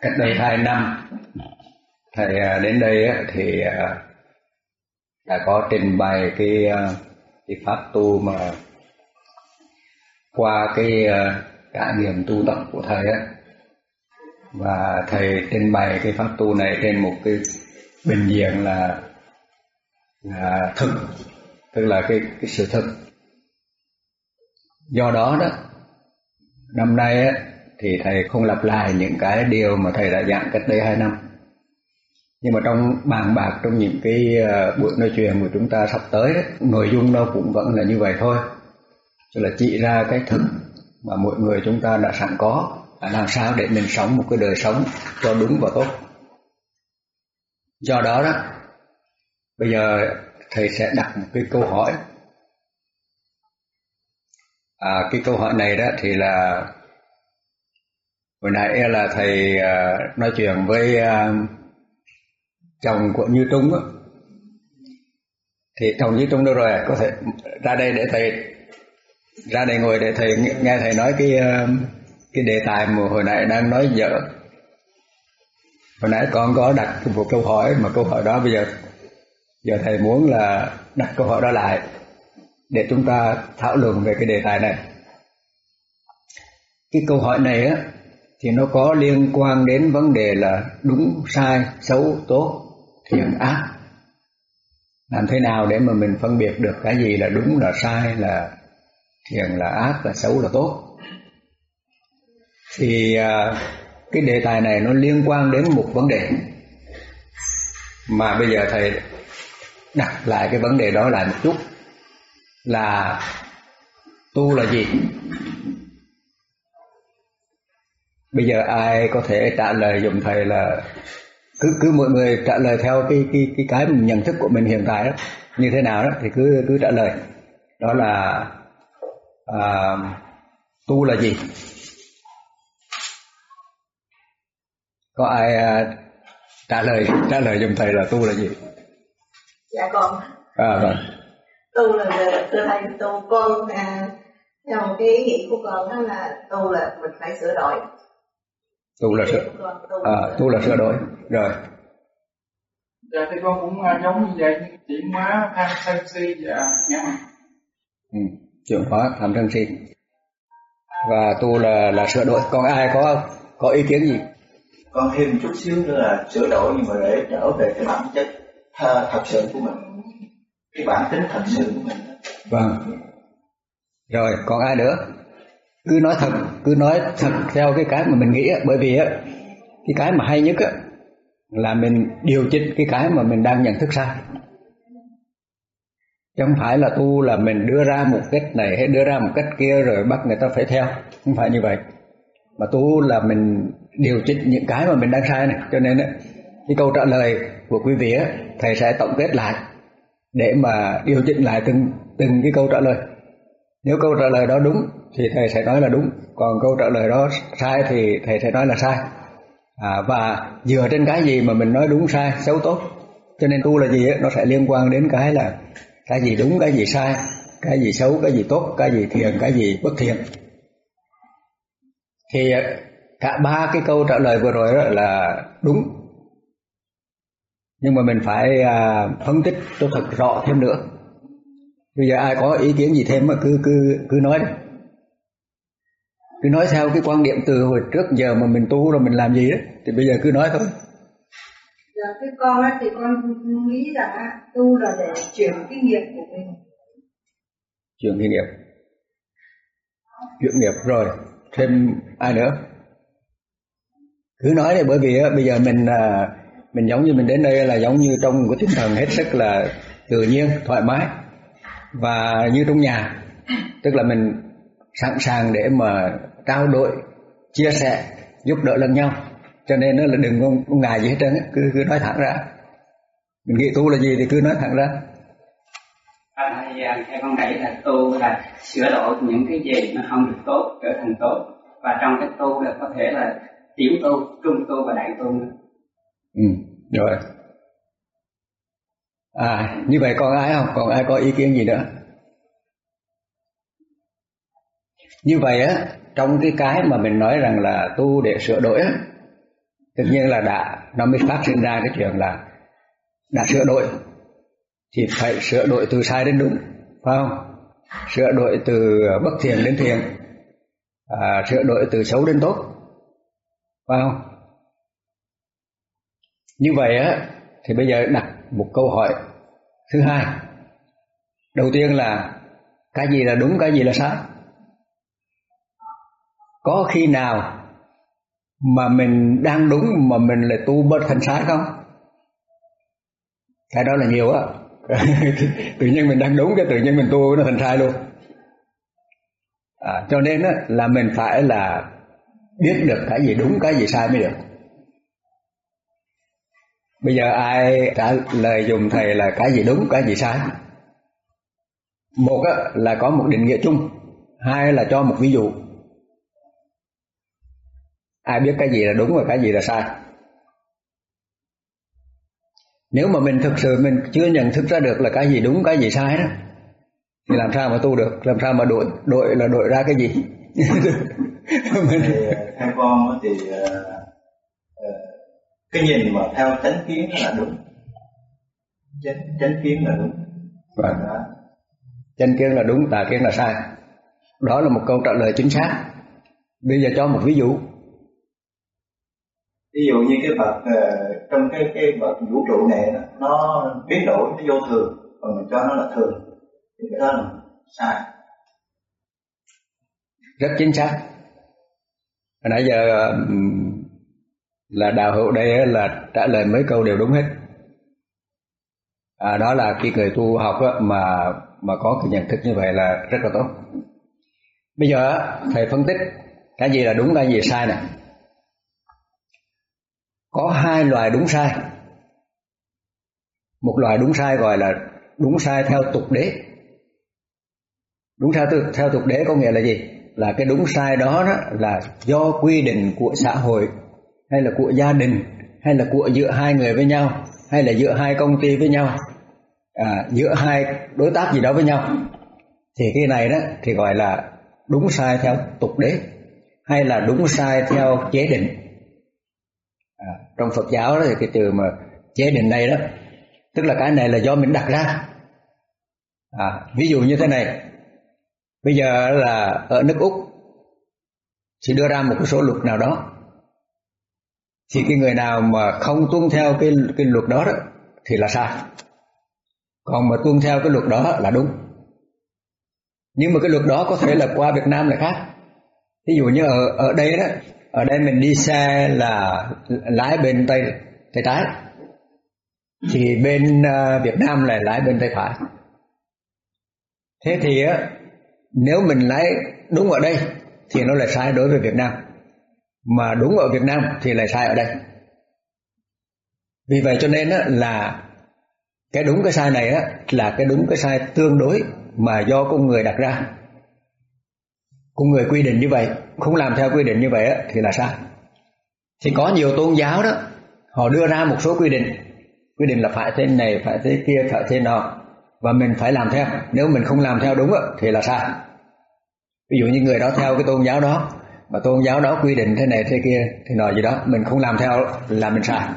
cách đây hai năm. Thầy à, đến đây thì à, đã có trình bày cái à, cái pháp tu mà qua cái trải nghiệm tu tập của thầy á. Và thầy trình bày cái pháp tu này trên một cái bình diện là là thực, tức là cái cái sự thực. Do đó đó, năm nay á thì thầy không lặp lại những cái điều mà thầy đã giảng cách đây hai năm. Nhưng mà trong bàn bạc trong những cái ờ, buổi nói chuyện của chúng ta sắp tới đấy nội dung nó cũng vẫn là như vậy thôi. Tức là chỉ ra cái thực mà mỗi người chúng ta đã sẵn có là làm sao để mình sống một cái đời sống cho đúng và tốt. Do đó đó bây giờ thầy sẽ đặt một cái câu hỏi. À, cái câu hỏi này đó thì là hồi nãy là thầy à, nói chuyện với à, chồng của Như Trung á. Thì chồng Như Trung đâu rồi? Có thể ra đây để thầy ra đây ngồi để thầy nghe thầy nói cái à, cái đề tài mà hồi nãy đang nói giờ, hồi nãy con có đặt một câu hỏi mà câu hỏi đó bây giờ giờ thầy muốn là đặt câu hỏi đó lại để chúng ta thảo luận về cái đề tài này. Cái câu hỏi này á thì nó có liên quan đến vấn đề là đúng, sai, xấu, tốt, thiện, ác. Làm thế nào để mà mình phân biệt được cái gì là đúng, là sai, là thiện, là ác, là xấu, là tốt? Thì à, cái đề tài này nó liên quan đến một vấn đề. Mà bây giờ thầy đặt lại cái vấn đề đó lại một chút, là tu là gì? Bây giờ ai có thể trả lời dùng thầy là cứ cứ mọi người trả lời theo cái cái cái cái nhận thức của mình hiện tại đó. Như thế nào đó thì cứ cứ trả lời. Đó là à, tu là gì? Có ai à, trả lời trả lời dùng thầy là tu là gì? Dạ con. À vâng. Tu là từ thầy tu con à, theo cái ý nghĩ của con đó là tu là mình phải sửa đổi tu là sửa à, tu là sửa đổi rồi. Dạ thì con cũng uh, giống như vậy chuyển hóa tham sân si và ngã ừ, chuyển hóa tham sân si. Và tu là là sửa đổi còn ai có có ý kiến gì? Con thêm một chút xíu nữa là sửa đổi nhưng mà để trở về cái bản chất thật sự của mình. Cái bản tính thật sự của mình. Vâng. Rồi còn ai nữa cứ nói thật, cứ nói thật theo cái cái mà mình nghĩ bởi vì á, cái cái mà hay nhất á, là mình điều chỉnh cái cái mà mình đang nhận thức sai. Chứ không phải là tu là mình đưa ra một cách này hay đưa ra một cách kia rồi bắt người ta phải theo. Không phải như vậy. Mà tu là mình điều chỉnh những cái mà mình đang sai này. Cho nên á, cái câu trả lời của quý vị á, thầy sẽ tổng kết lại để mà điều chỉnh lại từng từng cái câu trả lời nếu câu trả lời đó đúng thì thầy sẽ nói là đúng. Còn câu trả lời đó sai thì thầy sẽ nói là sai. À, và dựa trên cái gì mà mình nói đúng sai xấu tốt? Cho nên tu là gì ấy, nó sẽ liên quan đến cái là cái gì đúng cái gì sai cái gì xấu cái gì tốt cái gì thiện cái gì bất thiện. Thì cả ba cái câu trả lời vừa rồi đó là đúng. Nhưng mà mình phải à, phân tích cho thật rõ thêm nữa bây giờ ai có ý kiến gì thêm mà cứ cứ cứ nói đi. Cứ nói theo cái quan điểm từ hồi trước giờ mà mình tu rồi mình làm gì đó thì bây giờ cứ nói thôi. Dạ cái con á thì con nghĩ rằng tu là để chuyển cái nghiệp của mình. Chuyển cái nghiệp. Chuyển nghiệp rồi thêm ai nữa? Cứ nói đi bởi vì á, bây giờ mình à, mình giống như mình đến đây là giống như trong một cái tinh thần hết sức là tự nhiên thoải mái và như trong nhà tức là mình sẵn sàng để mà trao đổi chia sẻ giúp đỡ lẫn nhau. Cho nên nó là đừng có, ngại gì hết trơn cứ cứ nói thẳng ra. Mình nghĩ tu là gì thì cứ nói thẳng ra. À, theo con nghĩ là tu là sửa đổi những cái gì mà không được tốt trở thành tốt. Và trong cái tu là có thể là tiểu tu trung tu và đại tu ừ rồi à như vậy còn ai không? Còn ai có ý kiến gì nữa? Như vậy á trong cái cái mà mình nói rằng là tu để sửa đổi á tự nhiên là đã nó mới phát sinh ra cái chuyện là đã sửa đổi thì phải sửa đổi từ sai đến đúng phải không? Sửa đổi từ bất thiện đến thiện à, sửa đổi từ xấu đến tốt phải không? Như vậy á thì bây giờ đặt một câu hỏi thứ hai. Đầu tiên là cái gì là đúng cái gì là sai? Có khi nào mà mình đang đúng mà mình lại tu bất thành sai không? Cái đó là nhiều á. Tự nhiên mình đang đúng cái tự nhiên mình tu nó thành sai luôn. À, cho nên á, là mình phải là biết được cái gì đúng cái gì sai mới được bây giờ ai trả lời dùng thầy là cái gì đúng cái gì sai? Một á, là có một định nghĩa chung. Hai là cho một ví dụ. Ai biết cái gì là đúng và cái gì là sai? Nếu mà mình thực sự mình chưa nhận thức ra được là cái gì đúng cái gì sai đó thì làm sao mà tu được? Làm sao mà đội đội là đội ra cái gì? Thì à, theo con thì à, cái nhìn mà theo chánh kiến là đúng. Chánh, chánh kiến là đúng. Vâng. chánh kiến là đúng tà kiến là sai. Đó là một câu trả lời chính xác. Bây giờ cho một ví dụ. Ví dụ như cái vật uh, trong cái cái vật vũ trụ này nó biến đổi nó vô thường còn mình cho nó là thường. Thì cái đó là sai. Rất chính xác. Hồi nãy giờ là đào hữu đây là trả lời mấy câu đều đúng hết. À, đó là khi người tu học mà mà có cái nhận thức như vậy là rất là tốt. Bây giờ thầy phân tích cái gì là đúng cái gì sai này có hai loại đúng sai. Một loại đúng sai gọi là đúng sai theo tục đế. Đúng sai theo tục đế có nghĩa là gì? Là cái đúng sai đó, đó là do quy định của xã hội hay là của gia đình hay là của giữa hai người với nhau hay là giữa hai công ty với nhau à, giữa hai đối tác gì đó với nhau thì cái này đó thì gọi là đúng sai theo tục đế hay là đúng sai theo chế định. À, trong Phật giáo đó thì cái từ mà chế định này đó tức là cái này là do mình đặt ra. À, ví dụ như thế này bây giờ là ở nước úc thì đưa ra một cái số luật nào đó thì cái người nào mà không tuân theo cái cái luật đó, đó thì là sai. Còn mà tuân theo cái luật đó là đúng. Nhưng mà cái luật đó có thể là qua Việt Nam là khác. Ví dụ như ở ở đây đó ở đây mình đi xe là lái bên tay tay trái thì bên ờ, Việt Nam lại lái bên tay phải thế thì á nếu mình lái đúng ở đây thì nó lại sai đối với Việt Nam mà đúng ở Việt Nam thì lại sai ở đây. Vì vậy cho nên á, là cái đúng cái sai này á, là cái đúng cái sai tương đối mà do con người đặt ra. Con người quy định như vậy không làm theo quy định như vậy á, thì là sai. Thì có nhiều tôn giáo đó họ đưa ra một số quy định. Quy định là phải thế này phải thế kia phải thế nọ và mình phải làm theo. Nếu mình không làm theo đúng á, thì là sai. Ví dụ như người đó theo cái tôn giáo đó mà tôn giáo đó quy định thế này thế kia, thì nọ gì đó, mình không làm theo là mình sai.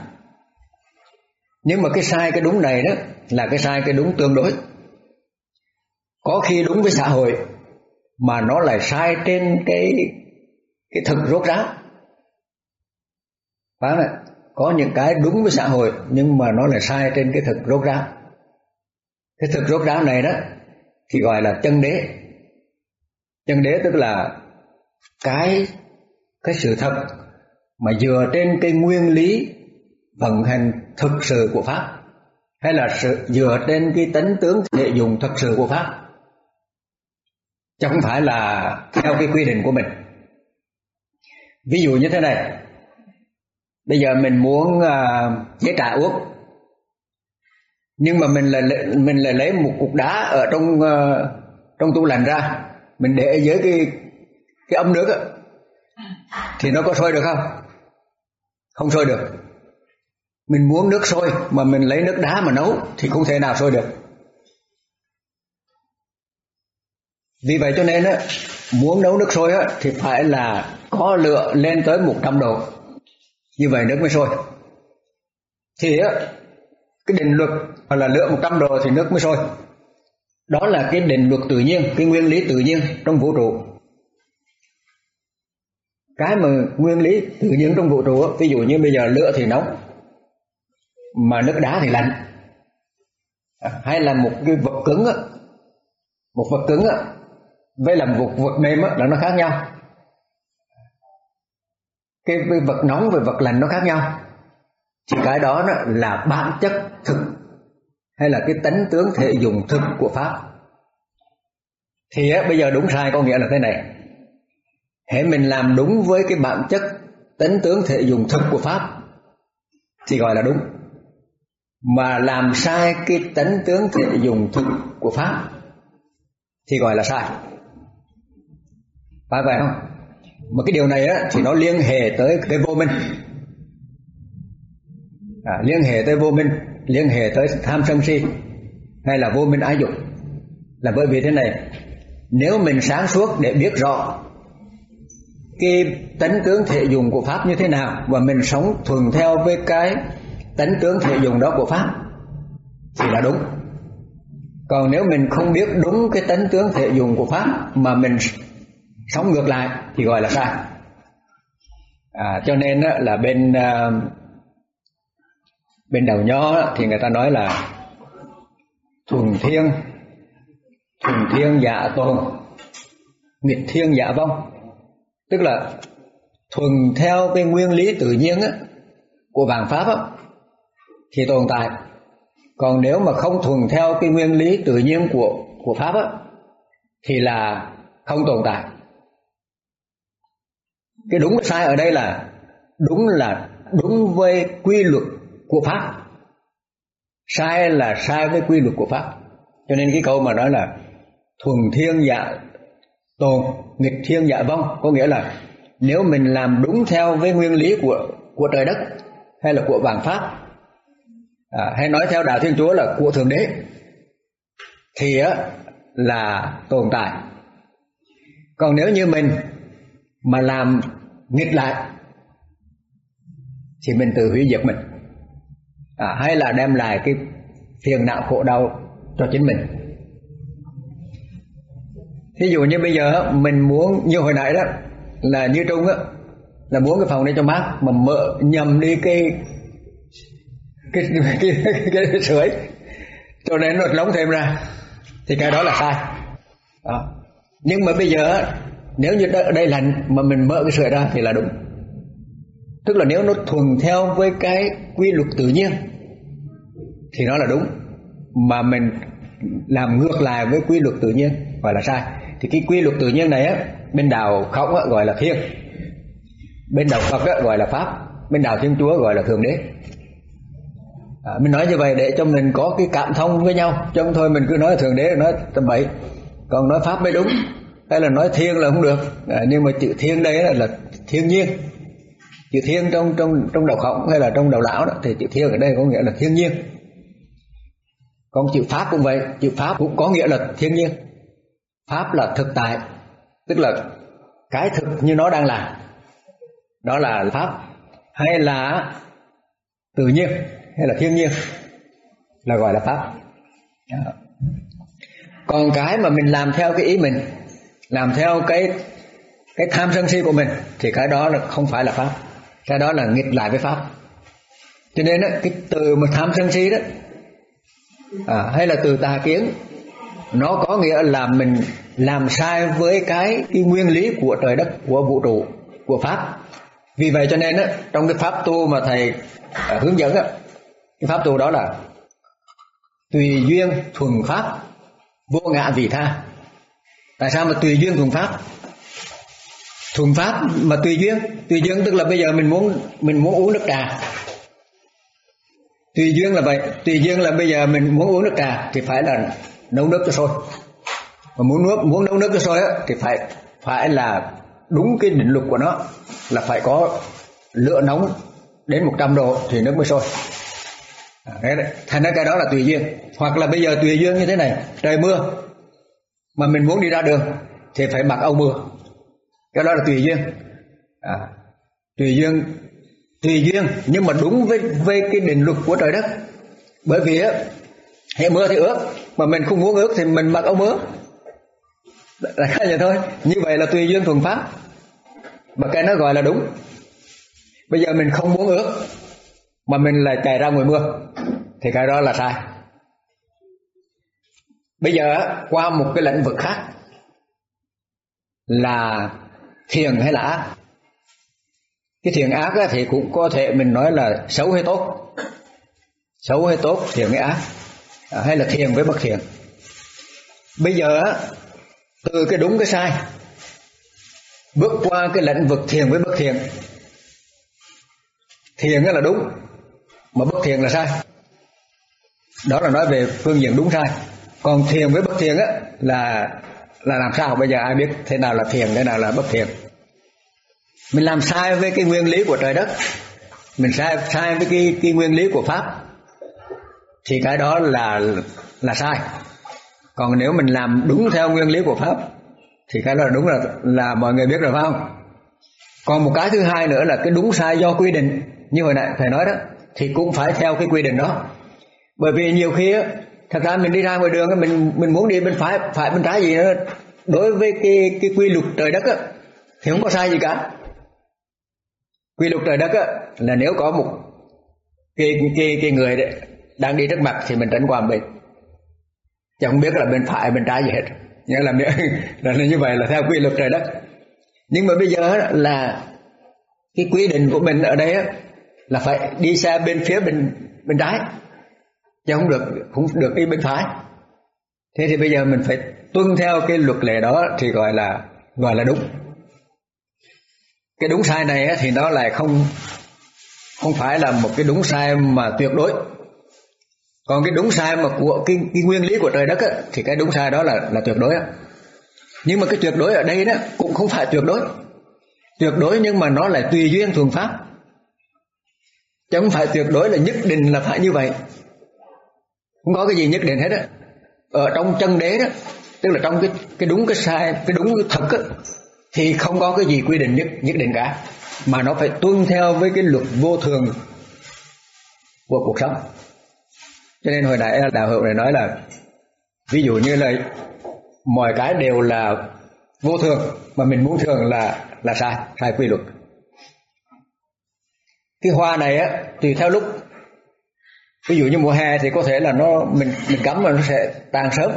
Nhưng mà cái sai cái đúng này đó là cái sai cái đúng tương đối. Có khi đúng với xã hội, mà nó lại sai trên cái cái thực rốt ráo. Phải không có những cái đúng với xã hội, nhưng mà nó lại sai trên cái thực rốt ráo. Cái thực rốt ráo này đó, thì gọi là chân đế. Chân đế tức là cái cái sự thật mà dựa trên cái nguyên lý vận hành thực sự của pháp hay là sự dựa trên cái tính tướng để dùng thực sự của pháp chứ không phải là theo cái quy định của mình. Ví dụ như thế này. Bây giờ mình muốn uh, chế trà uống nhưng mà mình là mình là lấy một cục đá ở trong uh, trong tủ lạnh ra mình để dưới cái cái ấm nước ấy, thì nó có sôi được không? Không sôi được. Mình muốn nước sôi mà mình lấy nước đá mà nấu thì không thể nào sôi được. Vì vậy cho nên á muốn nấu nước sôi á thì phải là có lửa lên tới 100 độ. Như vậy nước mới sôi. Thì á cái định luật hoặc là lửa 100 độ thì nước mới sôi. Đó là cái định luật tự nhiên cái nguyên lý tự nhiên trong vũ trụ cái mà nguyên lý tự nhiên trong vũ trụ ví dụ như bây giờ lửa thì nóng mà nước đá thì lạnh. Hay là một cái vật cứng á một vật cứng á với là một vật mềm á là nó khác nhau. Cái, vật nóng và vật lạnh nó khác nhau. Thì cái đó, đó là bản chất thực hay là cái tánh tướng thể dùng thực của pháp. Thì á, bây giờ đúng sai có nghĩa là thế này hễ mình làm đúng với cái bản chất tánh tướng thể dùng thực của pháp thì gọi là đúng. Mà làm sai cái tánh tướng thể dùng thực của pháp thì gọi là sai. Phải vậy không? Mà cái điều này á thì nó liên hệ tới cái vô minh. À, liên hệ tới vô minh liên hệ tới tham sân si hay là vô minh ái dục. Là bởi vì thế này nếu mình sáng suốt để biết rõ cái tánh tướng thể dùng của pháp như thế nào và mình sống thuần theo với cái tánh tướng thể dùng đó của pháp thì là đúng. Còn nếu mình không biết đúng cái tánh tướng thể dùng của pháp mà mình sống ngược lại thì gọi là sai. À, cho nên là bên à, bên đầu nho thì người ta nói là thuần thiên thuần thiên giả tồn nghịch thiên giả vong tức là thuần theo cái nguyên lý tự nhiên á, của vạn pháp á, thì tồn tại. Còn nếu mà không thuần theo cái nguyên lý tự nhiên của của pháp á, thì là không tồn tại. Cái đúng sai ở đây là đúng là đúng với quy luật của pháp. Sai là sai với quy luật của pháp. Cho nên cái câu mà nói là thuần thiên dạ tồn nghịch thiên dạ vong có nghĩa là nếu mình làm đúng theo với nguyên lý của của trời đất hay là của vạn pháp à, hay nói theo đạo thiên chúa là của thượng đế thì á là tồn tại. Còn nếu như mình mà làm nghịch lại thì mình tự hủy diệt mình. À, hay là đem lại cái phiền não khổ đau cho chính mình thí dụ như bây giờ mình muốn như hồi nãy đó là như trung á là muốn cái phòng này cho mát mà mở nhầm đi cái cái cái, cái, cái, cái sưởi cho nên nó nóng thêm ra thì cái đó là sai. Đó. nhưng mà bây giờ nếu như ở đây lạnh mà mình mở cái sưởi ra thì là đúng. Tức là nếu nó thuần theo với cái quy luật tự nhiên thì nó là đúng. Mà mình làm ngược lại với quy luật tự nhiên gọi là sai thì cái quy luật tự nhiên này á bên đạo khổng á, gọi là thiên bên đạo phật á, gọi là pháp. Bên đạo thiên chúa gọi là thượng đế. À, mình nói như vậy để cho mình có cái cảm thông với nhau. Chứ không thôi mình cứ nói thượng đế nói tầm bậy. Còn nói pháp mới đúng. Hay là nói thiên là không được. À, nhưng mà chữ thiên đây là, là thiên nhiên. Chữ thiên trong trong trong đạo khổng hay là trong đạo lão đó thì chữ thiên ở đây có nghĩa là thiên nhiên. Còn chữ pháp cũng vậy. Chữ pháp cũng có nghĩa là thiên nhiên pháp là thực tại tức là cái thực như nó đang là đó là pháp hay là tự nhiên hay là thiên nhiên là gọi là pháp. Còn cái mà mình làm theo cái ý mình làm theo cái cái tham sân si của mình thì cái đó là không phải là pháp. Cái đó là nghịch lại với pháp. Cho nên đó, cái từ mà tham sân si đó à, hay là từ tà kiến nó có nghĩa là mình làm sai với cái cái nguyên lý của trời đất của vũ trụ của pháp. Vì vậy cho nên á, trong cái pháp tu mà thầy à, hướng dẫn á, cái pháp tu đó là tùy duyên thuần pháp vô ngã vị tha. Tại sao mà tùy duyên thuần pháp? Thuần pháp mà tùy duyên tùy duyên tức là bây giờ mình muốn mình muốn uống nước trà. Tùy duyên là vậy tùy duyên là bây giờ mình muốn uống nước trà thì phải là nấu nước cho sôi. Mà muốn nước muốn nấu nước cho sôi á, thì phải phải là đúng cái định luật của nó là phải có lửa nóng đến 100 độ thì nước mới sôi. À, đấy, thành ra cái đó là tùy duyên. Hoặc là bây giờ tùy duyên như thế này trời mưa mà mình muốn đi ra đường thì phải mặc áo mưa. Cái đó là tùy duyên. À, tùy duyên tùy duyên nhưng mà đúng với với cái định luật của trời đất. Bởi vì á hệ mưa thì ướt mà mình không muốn ướt thì mình mặc áo mưa. Là khác vậy thôi. Như vậy là tùy duyên thuần pháp. Mà cái nó gọi là đúng. Bây giờ mình không muốn ướt mà mình lại chạy ra ngoài mưa, thì cái đó là sai. Bây giờ qua một cái lĩnh vực khác, là thiền hay là ác. Cái thiền ác thì cũng có thể mình nói là xấu hay tốt. Xấu hay tốt, thiền hay ác. À, hay là thiền với bất thiền. Bây giờ từ cái đúng cái sai, bước qua cái lĩnh vực thiền với bất thiền. Thiền là đúng, mà bất thiền là sai. Đó là nói về phương diện đúng sai. Còn thiền với bất thiền á, là là làm sao? Bây giờ ai biết thế nào là thiền, thế nào là bất thiền? Mình làm sai với cái nguyên lý của trời đất. Mình sai sai với cái cái nguyên lý của pháp thì cái đó là là sai. Còn nếu mình làm đúng theo nguyên lý của pháp, thì cái đó là đúng là là mọi người biết rồi, phải không? Còn một cái thứ hai nữa là cái đúng sai do quy định. Như hồi nãy thầy nói đó, thì cũng phải theo cái quy định đó. Bởi vì nhiều khi á, thật ra mình đi ra ngoài đường mình mình muốn đi bên phải phải bên trái gì nữa đối với cái cái quy luật trời đất á, thì không có sai gì cả. Quy luật trời đất á, là nếu có một cái cái cái người đang đi trước mặt thì mình tránh qua bên. Chứ không biết là bên phải bên trái gì hết. Nghĩa là, là, là như vậy là theo quy luật trời đất nhưng mà bây giờ là cái quy định của mình ở đây là phải đi xe bên phía bên bên trái. Chứ không được không được đi bên phải. Thế thì bây giờ mình phải tuân theo cái luật lệ đó thì gọi là gọi là đúng. Cái đúng sai này thì nó lại không không phải là một cái đúng sai mà tuyệt đối còn cái đúng sai mà của cái, cái nguyên lý của trời đất á, thì cái đúng sai đó là là tuyệt đối á. nhưng mà cái tuyệt đối ở đây đó cũng không phải tuyệt đối. Tuyệt đối nhưng mà nó lại tùy duyên thuần pháp. Chứ không phải tuyệt đối là nhất định là phải như vậy. Không có cái gì nhất định hết á. Ở trong chân đế đó tức là trong cái cái đúng cái sai cái đúng cái thật á, thì không có cái gì quy định nhất nhất định cả. Mà nó phải tuân theo với cái luật vô thường của cuộc sống cho nên hồi nãy đạo hữu này nói là, ví dụ như là mọi cái đều là vô thường, mà mình muốn thường là là sai sai quy luật. Cái hoa này á, tùy theo lúc. Ví dụ như mùa hè thì có thể là nó, mình mình cắm mà nó sẽ tàn sớm.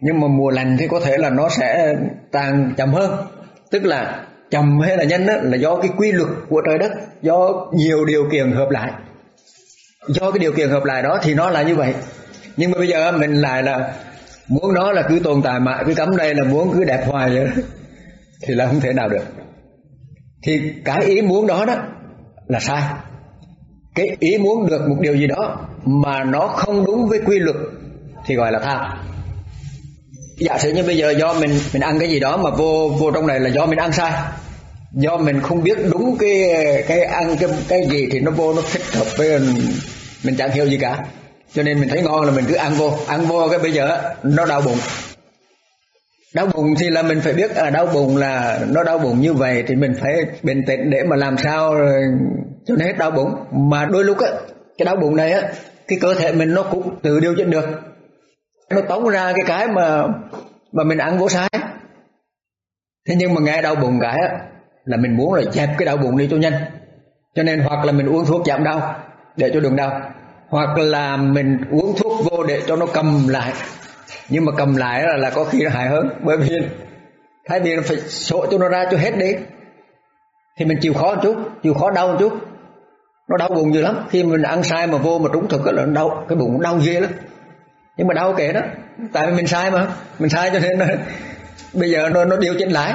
Nhưng mà mùa lành thì có thể là nó sẽ tàn chậm hơn. Tức là chậm hay là nhanh đó là do cái quy luật của trời đất, do nhiều điều kiện hợp lại do cái điều kiện hợp lại đó thì nó là như vậy. Nhưng mà bây giờ mình lại là muốn nó là cứ tồn tại mãi, cứ cắm đây là muốn cứ đẹp hoài vậy đó. thì là không thể nào được. Thì cái ý muốn đó đó là sai. Cái ý muốn được một điều gì đó mà nó không đúng với quy luật thì gọi là tham. Giả sử như bây giờ do mình mình ăn cái gì đó mà vô vô trong này là do mình ăn sai do mình không biết đúng cái cái ăn cái cái gì thì nó vô nó thích hợp với mình, mình chẳng hiểu gì cả. Cho nên mình thấy ngon là mình cứ ăn vô. Ăn vô cái bây giờ nó đau bụng. Đau bụng thì là mình phải biết à đau bụng là nó đau bụng như vậy thì mình phải bình tĩnh để mà làm sao ừ, cho nó hết đau bụng. Mà đôi lúc á cái đau bụng này á cái cơ thể mình nó cũng tự điều chỉnh được. Nó tống ra cái cái mà mà mình ăn vô sai. Thế nhưng mà nghe đau bụng cái á là mình muốn là dẹp cái đau bụng đi cho nhanh. Cho nên hoặc là mình uống thuốc giảm đau để cho đường đau hoặc là mình uống thuốc vô để cho nó cầm lại. Nhưng mà cầm lại là, là có khi nó hại hơn bởi vì thay vì nó phải sổ cho nó ra cho hết đi thì mình chịu khó một chút chịu khó đau một chút. Nó đau bụng dữ lắm khi mình ăn sai mà vô mà trúng thực là nó đau cái bụng đau ghê lắm. Nhưng mà đau kệ đó tại vì mình sai mà mình sai cho nên nó, bây giờ nó nó điều chỉnh lại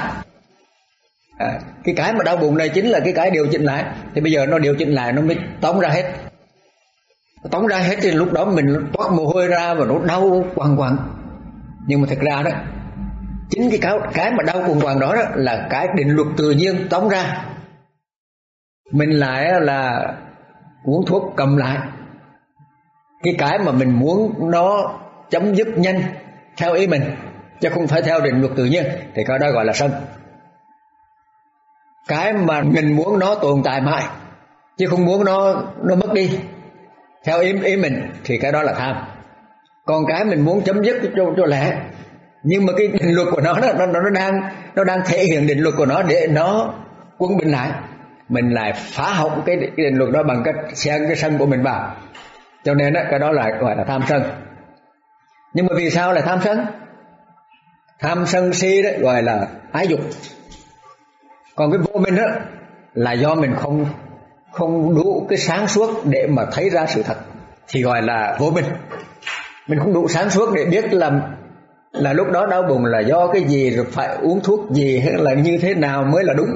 à, cái cái mà đau bụng này chính là cái cái điều chỉnh lại. Thì bây giờ nó điều chỉnh lại nó mới tống ra hết. Tống ra hết thì lúc đó mình toát mồ hôi ra và nó đau quằn quằn. Nhưng mà thật ra đó chính cái cái cái mà đau quằn quằn đó, đó là cái định luật tự nhiên tống ra. Mình lại là uống thuốc cầm lại. Cái cái mà mình muốn nó chấm dứt nhanh theo ý mình chứ không phải theo định luật tự nhiên thì cái đó gọi là sân cái mà mình muốn nó tồn tại mãi chứ không muốn nó nó mất đi. Theo ý ý mình thì cái đó là tham. Còn cái mình muốn chấm dứt cho cho lẽ nhưng mà cái định luật của nó nó nó nó đang nó đang thể hiện định luật của nó để nó quân bình lại. Mình lại phá hỏng cái, cái định luật đó bằng cách xen cái sân của mình vào. Cho nên đó, cái đó là gọi là tham sân. Nhưng mà vì sao lại tham sân? Tham sân si đó gọi là ái dục còn cái vô minh đó là do mình không không đủ cái sáng suốt để mà thấy ra sự thật. Thì gọi là vô minh. Mình không đủ sáng suốt để biết là là lúc đó đau bụng là do cái gì rồi phải uống thuốc gì hay là như thế nào mới là đúng.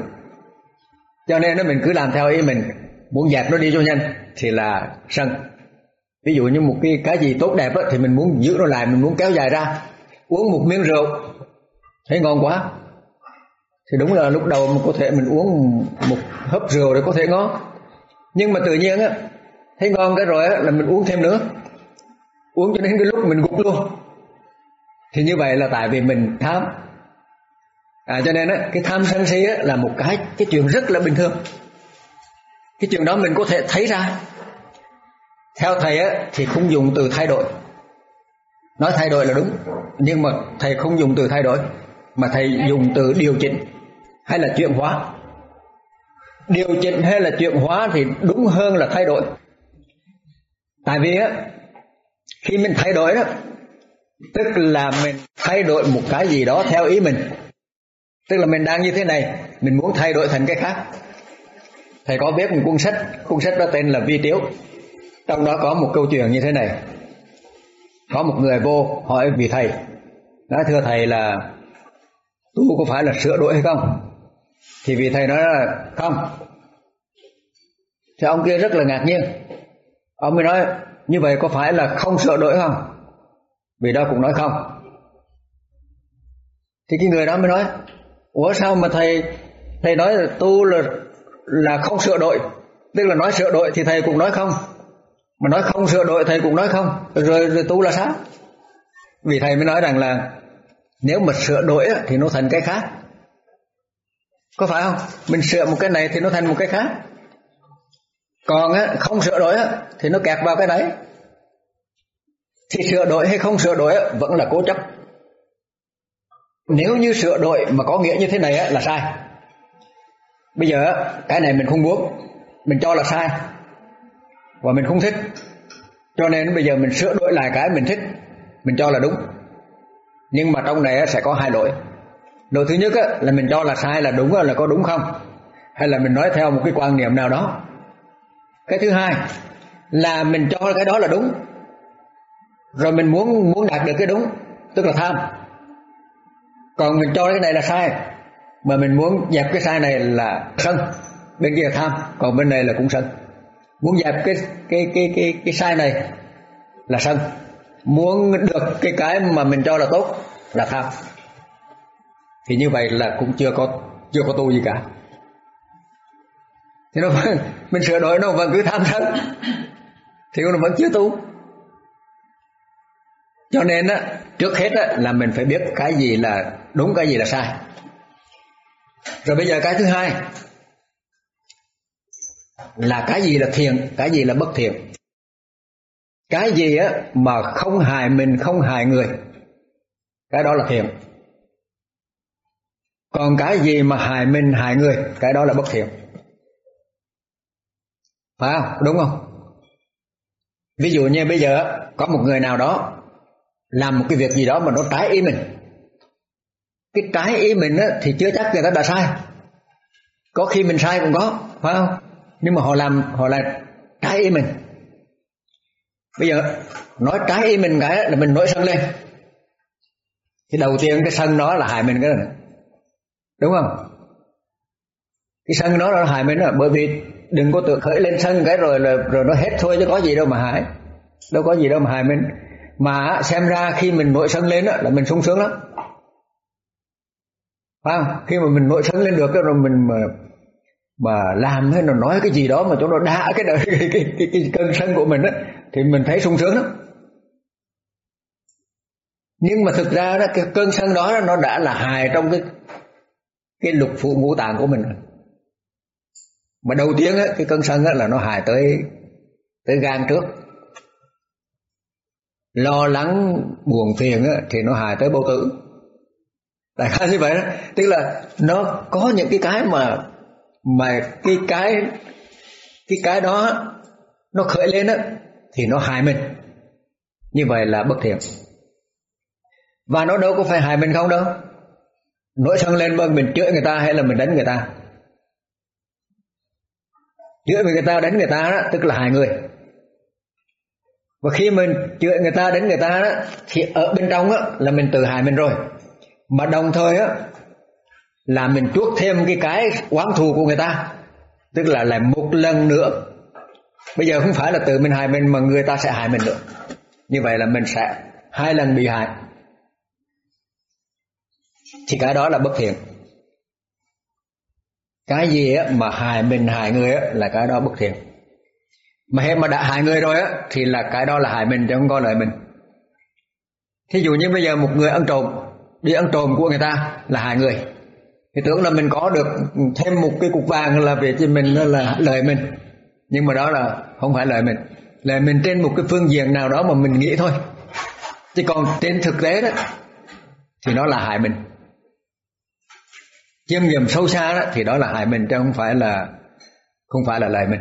Cho nên nó mình cứ làm theo ý mình muốn dẹp nó đi cho nhanh thì là sân. Ví dụ như một cái cái gì tốt đẹp đó, thì mình muốn giữ nó lại mình muốn kéo dài ra. Uống một miếng rượu thấy ngon quá thì đúng là lúc đầu có thể mình uống một hớp rượu để có thể ngon. Nhưng mà tự nhiên á thấy ngon cái rồi á là mình uống thêm nữa. Uống cho đến cái lúc mình gục luôn. Thì như vậy là tại vì mình tham. À, cho nên á cái tham sân si á là một cái cái chuyện rất là bình thường. Cái chuyện đó mình có thể thấy ra. Theo thầy á thì không dùng từ thay đổi. Nói thay đổi là đúng nhưng mà thầy không dùng từ thay đổi mà thầy dùng từ điều chỉnh hay là chuyển hóa. Điều chỉnh hay là chuyển hóa thì đúng hơn là thay đổi. Tại vì á, khi mình thay đổi đó, tức là mình thay đổi một cái gì đó theo ý mình. Tức là mình đang như thế này, mình muốn thay đổi thành cái khác. Thầy có viết một cuốn sách cuốn sách đó tên là vi tiếu. Trong đó có một câu chuyện như thế này. Có một người vô hỏi vị thầy. Nói, thưa thầy là tu có phải là sửa đổi hay không? Thì vị thầy nói là, không. Thì ông kia rất là ngạc nhiên. Ông mới nói, như vậy có phải là không sửa đổi không? Vì đó cũng nói không. Thì cái người đó mới nói, ủa sao mà thầy thầy nói là tu là là không sửa đổi? Tức là nói sửa đổi thì thầy cũng nói không. Mà nói không sửa đổi thầy cũng nói không. Rồi rồi tu là sao? Vì thầy mới nói rằng là, nếu mà sửa đổi thì nó thành cái khác có phải không? Mình sửa một cái này thì nó thành một cái khác. Còn á, không sửa đổi á, thì nó kẹt vào cái đấy. Thì sửa đổi hay không sửa đổi á, vẫn là cố chấp. Nếu như sửa đổi mà có nghĩa như thế này á, là sai. Bây giờ cái này mình không muốn. Mình cho là sai. Và mình không thích. Cho nên bây giờ mình sửa đổi lại cái mình thích. Mình cho là đúng. Nhưng mà trong này sẽ có hai lỗi lỗi thứ nhất là mình cho là sai là đúng là có đúng không? Hay là mình nói theo một cái quan niệm nào đó? Cái thứ hai là mình cho cái đó là đúng. Rồi mình muốn muốn đạt được cái đúng, tức là tham. Còn mình cho cái này là sai, mà mình muốn dẹp cái sai này là sân. Bên kia là tham, còn bên này là cũng sân. Muốn dẹp cái cái cái cái cái sai này là sân. Muốn được cái cái mà mình cho là tốt là tham thì như vậy là cũng chưa có chưa có tu gì cả. Thì nó vẫn, mình sửa đổi nó vẫn cứ tham sân. Thì nó vẫn chưa tu. Cho nên á trước hết á là mình phải biết cái gì là đúng cái gì là sai. Rồi bây giờ cái thứ hai là cái gì là thiện cái gì là bất thiện. Cái gì á mà không hại mình không hại người cái đó là thiện còn cái gì mà hại mình hại người cái đó là bất thiện phải không? Đúng không? Ví dụ như bây giờ có một người nào đó làm một cái việc gì đó mà nó trái ý mình. Cái trái ý mình á, thì chưa chắc người ta đã sai. Có khi mình sai cũng có phải không? Nhưng mà họ làm họ là trái ý mình. Bây giờ nói trái ý mình cái là mình nổi sân lên. Thì đầu tiên cái sân đó là hại mình cái này đúng không? Cái sân đó là hại mình đó bởi vì đừng có tự khởi lên sân cái rồi là rồi nó hết thôi chứ có gì đâu mà hại đâu có gì đâu mà hại mình mà xem ra khi mình nổi sân lên đó, là mình sung sướng lắm. Phải không? Khi mà mình nổi sân lên được rồi mình mà mà làm hay là nói cái gì đó mà cho nó đã cái đời cái, cái, cái, cái cơn sân của mình á thì mình thấy sung sướng lắm. Nhưng mà thực ra đó cái cơn sân đó nó đã là hài trong cái cái lục phủ ngũ tạng của mình. Mà đầu tiên á, cái cơn sân á, là nó hại tới tới gan trước. Lo lắng buồn phiền á, thì nó hại tới bao tử. Đại khái như vậy đó. Tức là nó có những cái cái mà mà cái cái cái cái đó nó khởi lên á thì nó hại mình. Như vậy là bất thiện. Và nó đâu có phải hại mình không đâu nỗi sân lên mà mình chửi người ta hay là mình đánh người ta? Chửi người ta đánh người ta đó tức là hai người. Và khi mình chửi người ta đánh người ta đó thì ở bên trong đó, là mình tự hại mình rồi. Mà đồng thời á là mình chuốc thêm cái cái oán thù của người ta. Tức là lại một lần nữa. Bây giờ không phải là tự mình hại mình mà người ta sẽ hại mình nữa. Như vậy là mình sẽ hai lần bị hại thì cái đó là bất thiện. Cái gì á, mà hại mình hại người á, là cái đó bất thiện. Mà hết mà đã hại người rồi á thì là cái đó là hại mình chứ không có lợi mình. Thí dụ như bây giờ một người ăn trộm đi ăn trộm của người ta là hại người. Thì tưởng là mình có được thêm một cái cục vàng là về cho mình là lợi mình. Nhưng mà đó là không phải lợi mình. Lợi mình trên một cái phương diện nào đó mà mình nghĩ thôi. Chứ còn trên thực tế đó thì nó là hại mình chiêm nghiệm sâu xa đó, thì đó là hại mình, chứ không phải là, không phải là lời mình.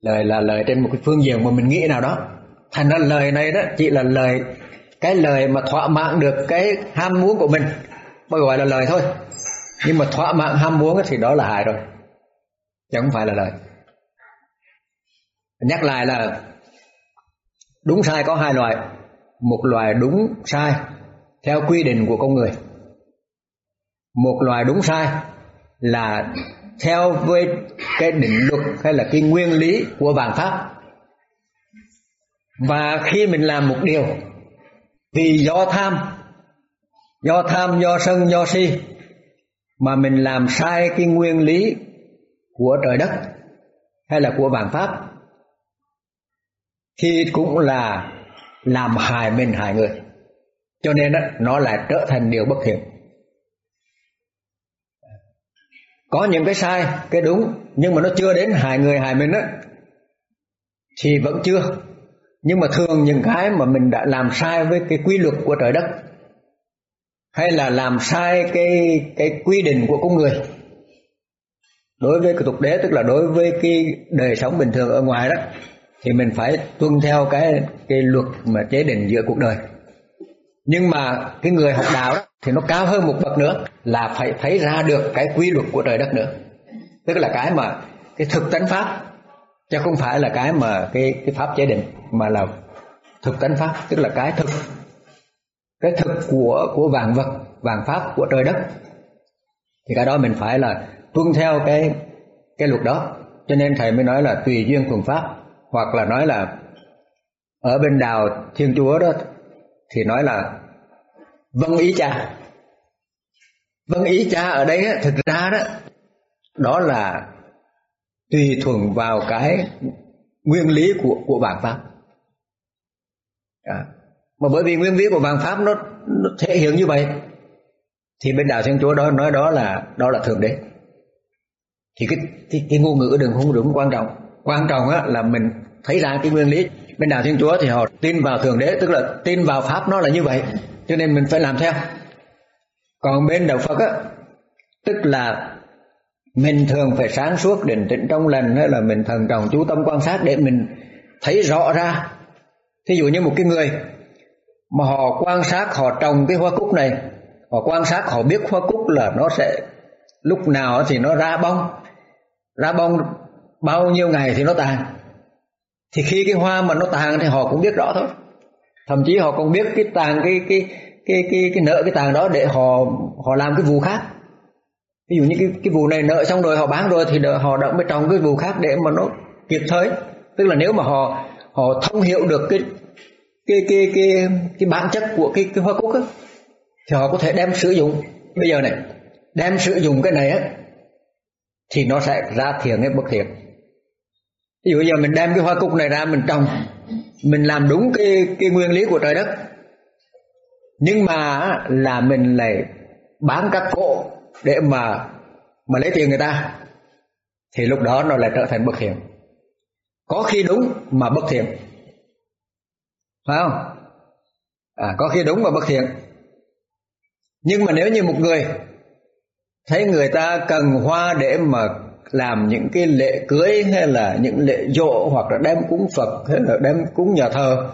Lời là lời trên một cái phương diện mà mình nghĩ nào đó. Thành ra lời này đó chỉ là lời, cái lời mà thỏa mãn được cái ham muốn của mình, mới gọi là lời thôi. Nhưng mà thỏa mãn ham muốn thì đó là hại rồi, chứ không phải là lời. Nhắc lại là, đúng sai có hai loại. Một loại đúng sai theo quy định của con người một loài đúng sai là theo với cái định luật hay là cái nguyên lý của vạn pháp. Và khi mình làm một điều vì do tham do tham do sân do si mà mình làm sai cái nguyên lý của trời đất hay là của vạn pháp thì cũng là làm hại mình hại người. Cho nên đó, nó lại trở thành điều bất thiện có những cái sai, cái đúng, nhưng mà nó chưa đến hại người hại mình á, thì vẫn chưa. Nhưng mà thường những cái mà mình đã làm sai với cái quy luật của trời đất, hay là làm sai cái cái quy định của con người, đối với cái tục đế, tức là đối với cái đời sống bình thường ở ngoài đó, thì mình phải tuân theo cái cái luật mà chế định giữa cuộc đời. Nhưng mà cái người học đạo đó thì nó cao hơn một bậc nữa là phải thấy ra được cái quy luật của trời đất nữa. Tức là cái mà cái thực tánh pháp, chứ không phải là cái mà cái cái pháp chế định, mà là thực tánh pháp, tức là cái thực cái thực của của vạn vật, vạn pháp của trời đất. Thì cái đó mình phải là tuân theo cái cái luật đó. Cho nên thầy mới nói là tùy duyên thuần pháp, hoặc là nói là ở bên đào thiên chúa đó, thì nói là vâng ý cha. Vâng ý cha ở đây á, thực ra đó đó là tùy thuận vào cái nguyên lý của của bản pháp. À. mà bởi vì nguyên lý của bản pháp nó, nó thể hiện như vậy thì bên đạo thiên chúa đó nói đó là đó là thượng đế. Thì cái cái, cái ngôn ngữ đừng không đúng quan trọng. Quan trọng á, là mình thấy ra cái nguyên lý. Bên đạo thiên chúa thì họ tin vào thượng đế tức là tin vào pháp nó là như vậy cho nên mình phải làm theo. Còn bên đạo phật á, tức là mình thường phải sáng suốt định tĩnh trong lành, hay là mình thần trọng chú tâm quan sát để mình thấy rõ ra. Thí dụ như một cái người mà họ quan sát, họ trồng cái hoa cúc này, họ quan sát, họ biết hoa cúc là nó sẽ lúc nào thì nó ra bông ra bông bao nhiêu ngày thì nó tàn. Thì khi cái hoa mà nó tàn thì họ cũng biết rõ thôi thậm chí họ còn biết cái tàng, cái cái cái cái cái nợ cái tàng đó để họ họ làm cái vụ khác. Ví dụ như cái cái vụ này nợ xong rồi họ bán rồi thì họ đã mới trồng cái vụ khác để mà nó kịp thời. Tức là nếu mà họ họ thông hiểu được cái cái cái cái cái bản chất của cái cái hoa cúc á, thì họ có thể đem sử dụng. Bây giờ này, đem sử dụng cái này á, thì nó sẽ ra thiện hay bất thiện. Ví dụ giờ mình đem cái hoa cúc này ra mình trồng mình làm đúng cái cái nguyên lý của trời đất. Nhưng mà là mình lại bán các cổ để mà mà lấy tiền người ta thì lúc đó nó lại trở thành bất thiện. Có khi đúng mà bất thiện. Phải không? À, có khi đúng mà bất thiện. Nhưng mà nếu như một người thấy người ta cần hoa để mà làm những cái lễ cưới hay là những lễ dỗ hoặc là đem cúng Phật hay là đem cúng nhà thờ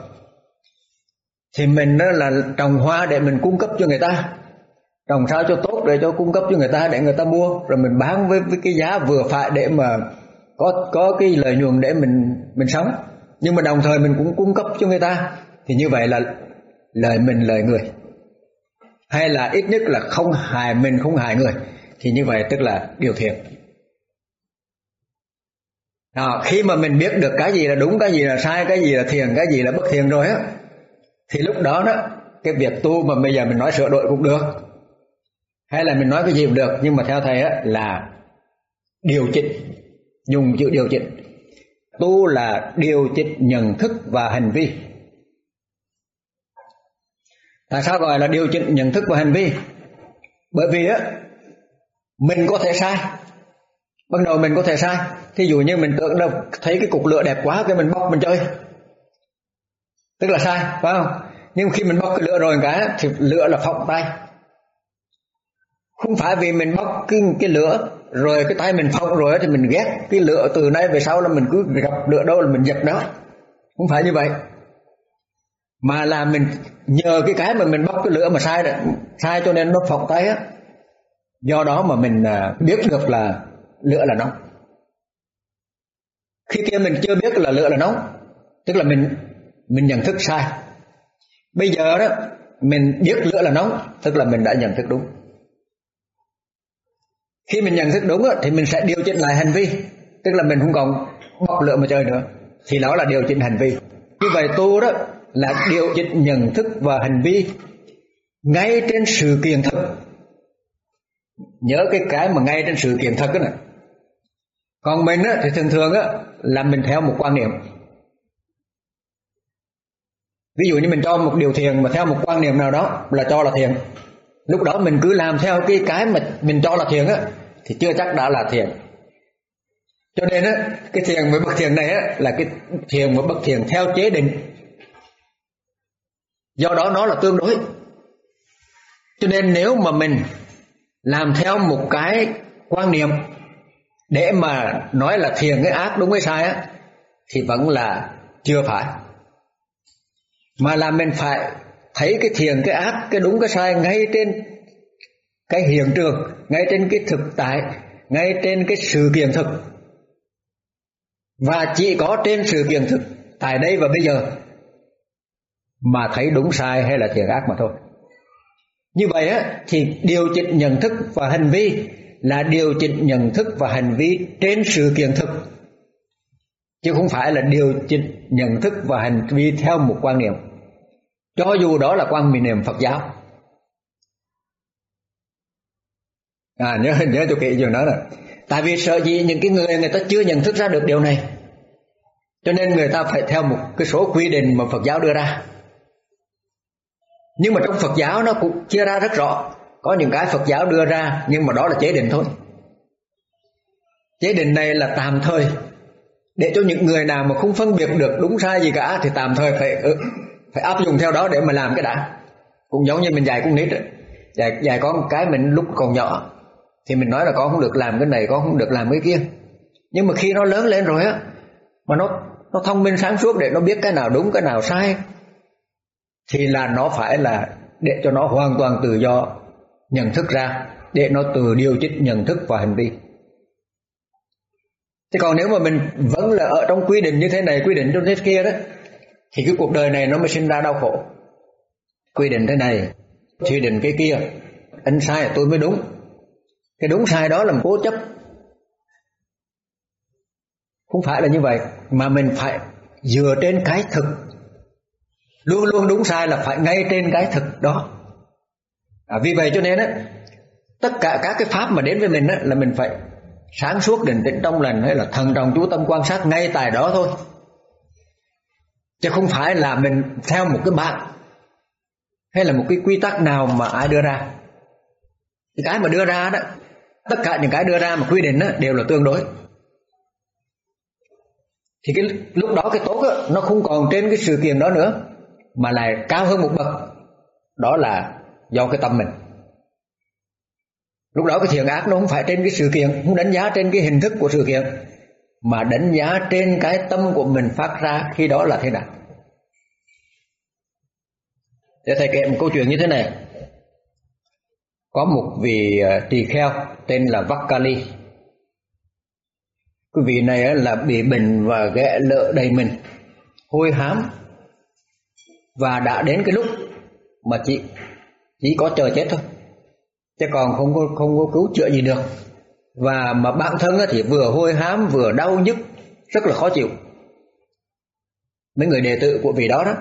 thì mình đó là trồng hoa để mình cung cấp cho người ta trồng sao cho tốt để cho cung cấp cho người ta để người ta mua rồi mình bán với, với cái giá vừa phải để mà có có cái lợi nhuận để mình mình sống. Nhưng mà đồng thời mình cũng cung cấp cho người ta thì như vậy là lời mình lời người. Hay là ít nhất là không hại mình không hại người. Thì như vậy tức là điều thiện à, khi mà mình biết được cái gì là đúng cái gì là sai cái gì là thiền cái gì là bất thiền rồi á thì lúc đó đó cái việc tu mà bây giờ mình nói sửa đổi cũng được. Hay là mình nói cái gì cũng được nhưng mà theo thầy á là điều chỉnh dùng chữ điều chỉnh. Tu là điều chỉnh nhận thức và hành vi. Tại sao gọi là điều chỉnh nhận thức và hành vi? Bởi vì á mình có thể sai ban đầu mình có thể sai. Thí dụ như mình tưởng đâu thấy cái cục lửa đẹp quá cái mình bóc mình chơi. Tức là sai phải không? Nhưng khi mình bóc cái lửa rồi cái thì lửa là phọng tay. Không phải vì mình bóc cái cái lửa rồi cái tay mình phọng rồi thì mình ghét. Cái lửa từ nay về sau là mình cứ gặp lửa đâu là mình giật đó. Không phải như vậy. Mà là mình nhờ cái cái mà mình bóc cái lửa mà sai đó, sai cho nên nó phọng tay á. Do đó mà mình à, biết được là lửa là nóng khi kia mình chưa biết là lửa là nóng tức là mình mình nhận thức sai. Bây giờ đó mình biết lửa là nóng tức là mình đã nhận thức đúng. Khi mình nhận thức đúng đó, thì mình sẽ điều chỉnh lại hành vi. Tức là mình không còn bọc lửa mà chơi nữa. Thì đó là điều chỉnh hành vi. Như vậy tu đó là điều chỉnh nhận thức và hành vi ngay trên sự kiện thực nhớ cái cái mà ngay trên sự kiện thật đó này còn mình á, thì thường thường á, là mình theo một quan niệm. Ví dụ như mình cho một điều thiền mà theo một quan niệm nào đó là cho là thiền. Lúc đó mình cứ làm theo cái cái mà mình cho là thiền á thì chưa chắc đã là thiền. Cho nên á cái thiền với bất thiền này á là cái thiền với bất thiền theo chế định. Do đó nó là tương đối. Cho nên nếu mà mình làm theo một cái quan niệm để mà nói là thiền cái ác đúng cái sai á, thì vẫn là chưa phải. Mà là mình phải thấy cái thiền cái ác, cái đúng cái sai ngay trên cái hiện trường, ngay trên cái thực tại, ngay trên cái sự kiện thực. Và chỉ có trên sự kiện thực tại đây và bây giờ mà thấy đúng sai hay là thiện ác mà thôi. Như vậy á, thì điều chỉnh nhận thức và hành vi là điều chỉnh nhận thức và hành vi trên sự kiện thực. Chứ không phải là điều chỉnh nhận thức và hành vi theo một quan niệm. Cho dù đó là quan niệm Phật giáo. À nhớ nhớ tôi kể chuyện đó rồi. Tại vì sợ gì những cái người người ta chưa nhận thức ra được điều này. Cho nên người ta phải theo một cái số quy định mà Phật giáo đưa ra. Nhưng mà trong Phật giáo nó cũng chia ra rất rõ có những cái Phật giáo đưa ra nhưng mà đó là chế định thôi. Chế định này là tạm thời. Để cho những người nào mà không phân biệt được đúng sai gì cả thì tạm thời phải ừ, phải áp dụng theo đó để mà làm cái đã. Cũng giống như mình dạy con nít dạy dạy con cái mình lúc còn nhỏ thì mình nói là con không được làm cái này con không được làm cái kia. Nhưng mà khi nó lớn lên rồi á mà nó nó thông minh sáng suốt để nó biết cái nào đúng cái nào sai thì là nó phải là để cho nó hoàn toàn tự do nhận thức ra, để nó tự điều chỉnh nhận thức và hành vi. Thế còn nếu mà mình vẫn là ở trong quy định như thế này, quy định trong thế kia đó, thì cái cuộc đời này nó mới sinh ra đau khổ. Quy định thế này quy định cái kia, anh sai là tôi mới đúng. Cái đúng sai đó là một cố chấp. Không phải là như vậy, mà mình phải dựa trên cái thực. Luôn luôn đúng sai là phải ngay trên cái thực đó à, vì vậy cho nên á tất cả các cái pháp mà đến với mình á là mình phải sáng suốt định tĩnh trong lành hay là thần trọng chú tâm quan sát ngay tại đó thôi. Chứ không phải là mình theo một cái bạn hay là một cái quy tắc nào mà ai đưa ra. Cái mà đưa ra đó tất cả những cái đưa ra mà quy định đó đều là tương đối. Thì cái lúc đó cái tốt đó, nó không còn trên cái sự kiện đó nữa mà lại cao hơn một bậc. Đó là do cái tâm mình. Lúc đó cái thiện ác nó không phải trên cái sự kiện, không đánh giá trên cái hình thức của sự kiện, mà đánh giá trên cái tâm của mình phát ra khi đó là thế nào. Để thầy kể một câu chuyện như thế này. Có một vị ờ, tỳ kheo tên là Vakali cái vị này là bị bệnh và ghẹ lợ đầy mình, hôi hám. Và đã đến cái lúc mà chị chỉ có chờ chết thôi. Chứ còn không có không có cứu chữa gì được. Và mà bản thân thì vừa hôi hám, vừa đau nhức, rất là khó chịu. Mấy người đệ tử của vị đó đó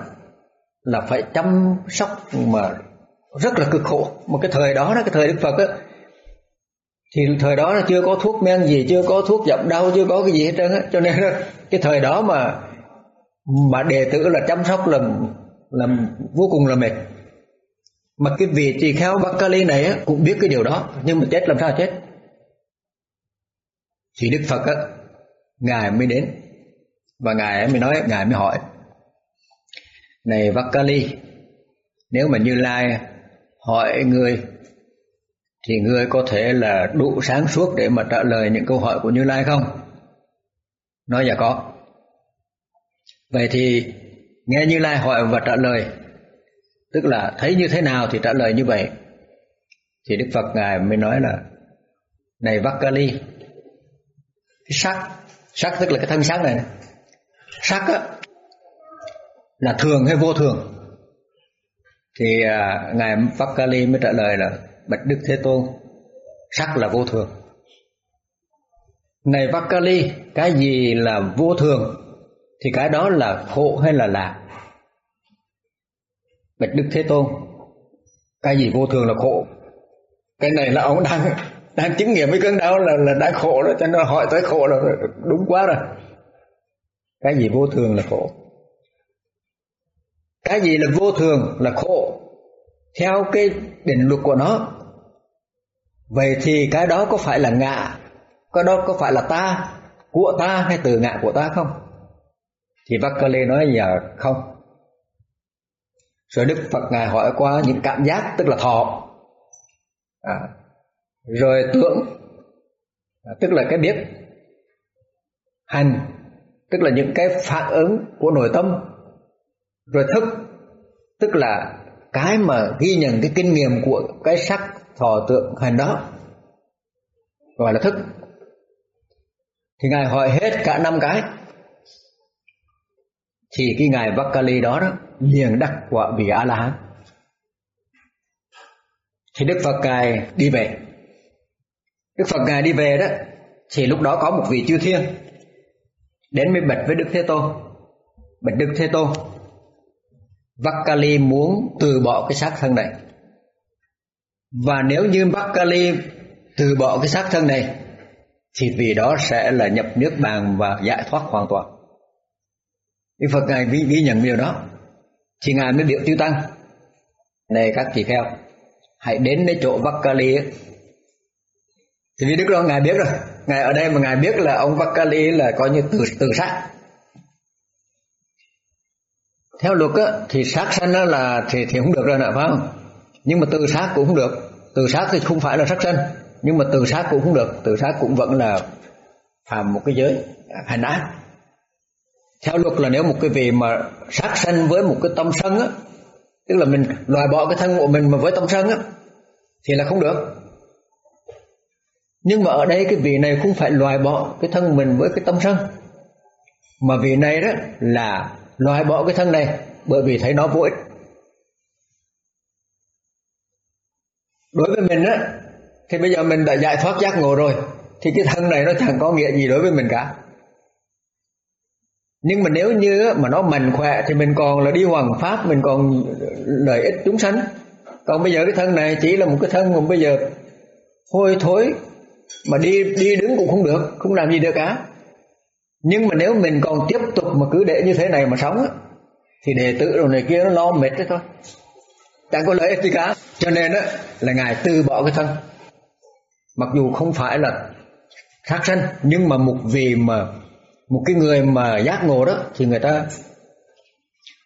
là phải chăm sóc mà rất là cực khổ. Một cái thời đó đó, cái thời đức phật á, thì thời đó là chưa có thuốc men gì, chưa có thuốc giảm đau, chưa có cái gì hết trơn á. Cho nên cái thời đó mà mà đệ tử là chăm sóc là là vô cùng là mệt mà cái vị tỳ kheo Bakali này cũng biết cái điều đó nhưng mà chết làm sao chết thì Đức Phật á, ngài mới đến và ngài mới nói ngài mới hỏi này Vakali nếu mà Như Lai hỏi người thì người có thể là đủ sáng suốt để mà trả lời những câu hỏi của Như Lai không? Nói dạ có. Vậy thì nghe Như Lai hỏi và trả lời, tức là thấy như thế nào thì trả lời như vậy. Thì Đức Phật ngài mới nói là này Vakali, cái sắc, sắc tức là cái thân sắc này, sắc á là thường hay vô thường? Thì à, ngài Vakali mới trả lời là bạch đức thế tôn sắc là vô thường này Vakali cái gì là vô thường thì cái đó là khổ hay là lạc bạch đức thế tôn. Cái gì vô thường là khổ. Cái này là ông đang đang chứng nghiệm với cơn đau là là đã khổ rồi, cho nên hỏi tới khổ là đúng quá rồi. Cái gì vô thường là khổ. Cái gì là vô thường là khổ. Theo cái định luật của nó, vậy thì cái đó có phải là ngạ? Cái đó có phải là ta, của ta hay từ ngạ của ta không? Thì Vakale nói giờ không rồi Đức Phật ngài hỏi qua những cảm giác tức là thọ. À, rồi tưởng à, tức là cái biết. Hành tức là những cái phản ứng của nội tâm. Rồi thức tức là cái mà ghi nhận cái kinh nghiệm của cái sắc thọ tượng hành đó. Gọi là thức. Thì ngài hỏi hết cả năm cái. Thì cái ngài Vakali đó đó liền đắc quả vị A La Hán thì Đức Phật ngài đi về. Đức Phật ngài đi về đó thì lúc đó có một vị chư thiên đến mới bạch với Đức Thế Tôn. Bạch Đức Thế Tôn. Vakali muốn từ bỏ cái xác thân này. Và nếu như Bakali từ bỏ cái xác thân này thì vì đó sẽ là nhập nước bàn và giải thoát hoàn toàn. Đức Phật ngài ghi, ghi nhận điều đó thì ngài mới biểu tiêu tăng này các tỳ kheo hãy đến đến chỗ Vakali ấy. thì vì đức đó ngài biết rồi ngài ở đây mà ngài biết là ông Vakali là coi như từ từ sát. Theo luật á, thì sát sanh đó là thì thì không được rồi nè phải không? Nhưng mà từ sát cũng không được. Từ sát thì không phải là sát sanh nhưng mà từ sát cũng không được. Từ sát cũng vẫn là phạm một cái giới à, hành ác theo luật là nếu một cái vị mà sát sanh với một cái tâm sân á, tức là mình loại bỏ cái thân của mình mà với tâm sân á, thì là không được. Nhưng mà ở đây cái vị này không phải loại bỏ cái thân mình với cái tâm sân, mà vị này đó là loại bỏ cái thân này bởi vì thấy nó vô ích. Đối với mình á, thì bây giờ mình đã giải thoát giác ngộ rồi, thì cái thân này nó chẳng có nghĩa gì đối với mình cả nhưng mà nếu như mà nó mạnh khỏe thì mình còn là đi hoàng pháp mình còn lợi ích chúng sanh. Còn bây giờ cái thân này chỉ là một cái thân mà bây giờ hôi thối, mà đi đi đứng cũng không được, không làm gì được cả. Nhưng mà nếu mình còn tiếp tục mà cứ để như thế này mà sống thì đệ tử rồi này kia nó lo mệt đấy thôi. Chẳng có lợi ích gì cả. Cho nên đó là ngài từ bỏ cái thân. Mặc dù không phải là sát sanh, nhưng mà một vì mà một cái người mà giác ngộ đó thì người ta,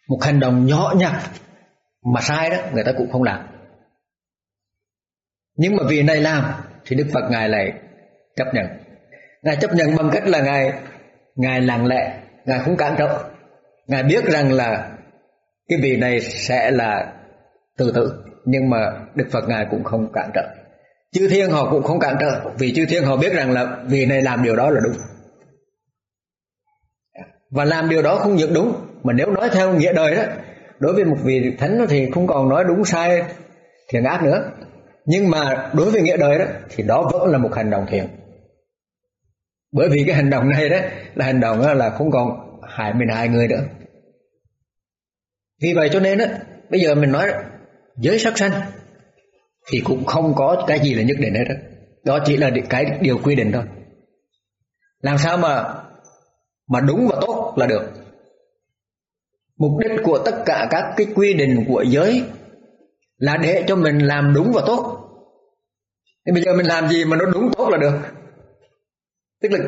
một hành động nhỏ nhặt mà sai đó, người ta cũng không làm. Nhưng mà vì này làm thì đức phật ngài lại chấp nhận. Ngài chấp nhận bằng cách là ngài ngài lặng lẽ, ngài không cản trở. Ngài biết rằng là cái vị này sẽ là từ tử, nhưng mà đức phật ngài cũng không cản trở. Chư thiên họ cũng không cản trở, vì chư thiên họ biết rằng là vị này làm điều đó là đúng và làm điều đó không những đúng, mà nếu nói theo nghĩa đời đó, đối với một vị thánh thì không còn nói đúng sai thiện ác nữa. Nhưng mà đối với nghĩa đời đó, thì đó vẫn là một hành động thiện. Bởi vì cái hành động này đó, là hành động đó là không còn hại mình hại người nữa. Vì vậy cho nên đó bây giờ mình nói giới sắc sanh thì cũng không có cái gì là nhất định hết đó. đó chỉ là cái điều quy định thôi. Làm sao mà mà đúng và tốt? Là được. Mục đích của tất cả các cái quy định của giới là để cho mình làm đúng và tốt. Thì bây giờ mình làm gì mà nó đúng tốt là được? Tức là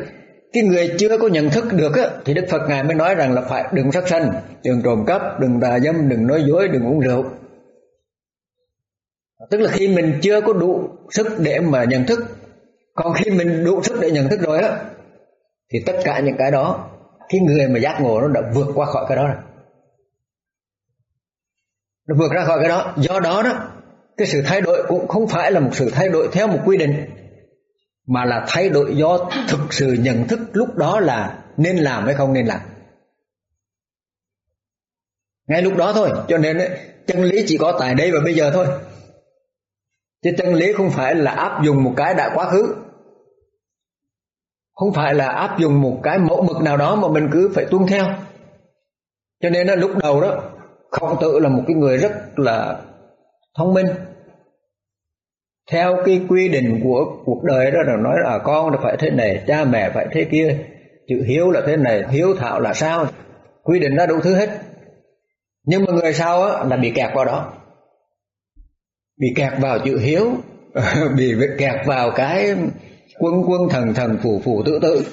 cái người chưa có nhận thức được á, thì đức phật ngài mới nói rằng là phải đừng sát sanh đừng trộm cắp đừng tà dâm đừng nói dối đừng uống rượu. Tức là khi mình chưa có đủ sức để mà nhận thức còn khi mình đủ sức để nhận thức rồi á thì tất cả những cái đó cái người mà giác ngộ nó đã vượt qua khỏi cái đó rồi. Nó vượt ra khỏi cái đó. Do đó đó, cái sự thay đổi cũng không phải là một sự thay đổi theo một quy định, mà là thay đổi do thực sự nhận thức lúc đó là nên làm hay không nên làm. Ngay lúc đó thôi, cho nên chân lý chỉ có tại đây và bây giờ thôi. Chứ chân lý không phải là áp dụng một cái đã quá khứ không phải là áp dụng một cái mẫu mực nào đó mà mình cứ phải tuân theo. Cho nên là lúc đầu đó khổng tử là một cái người rất là thông minh. Theo cái quy định của cuộc đời đó là nói là con là phải thế này cha mẹ phải thế kia chữ hiếu là thế này hiếu thảo là sao? Quy định ra đủ thứ hết. Nhưng mà người sau á, là bị kẹt vào đó. Bị kẹt vào chữ hiếu bị kẹt vào cái quân quân thần thần phù phù tự tự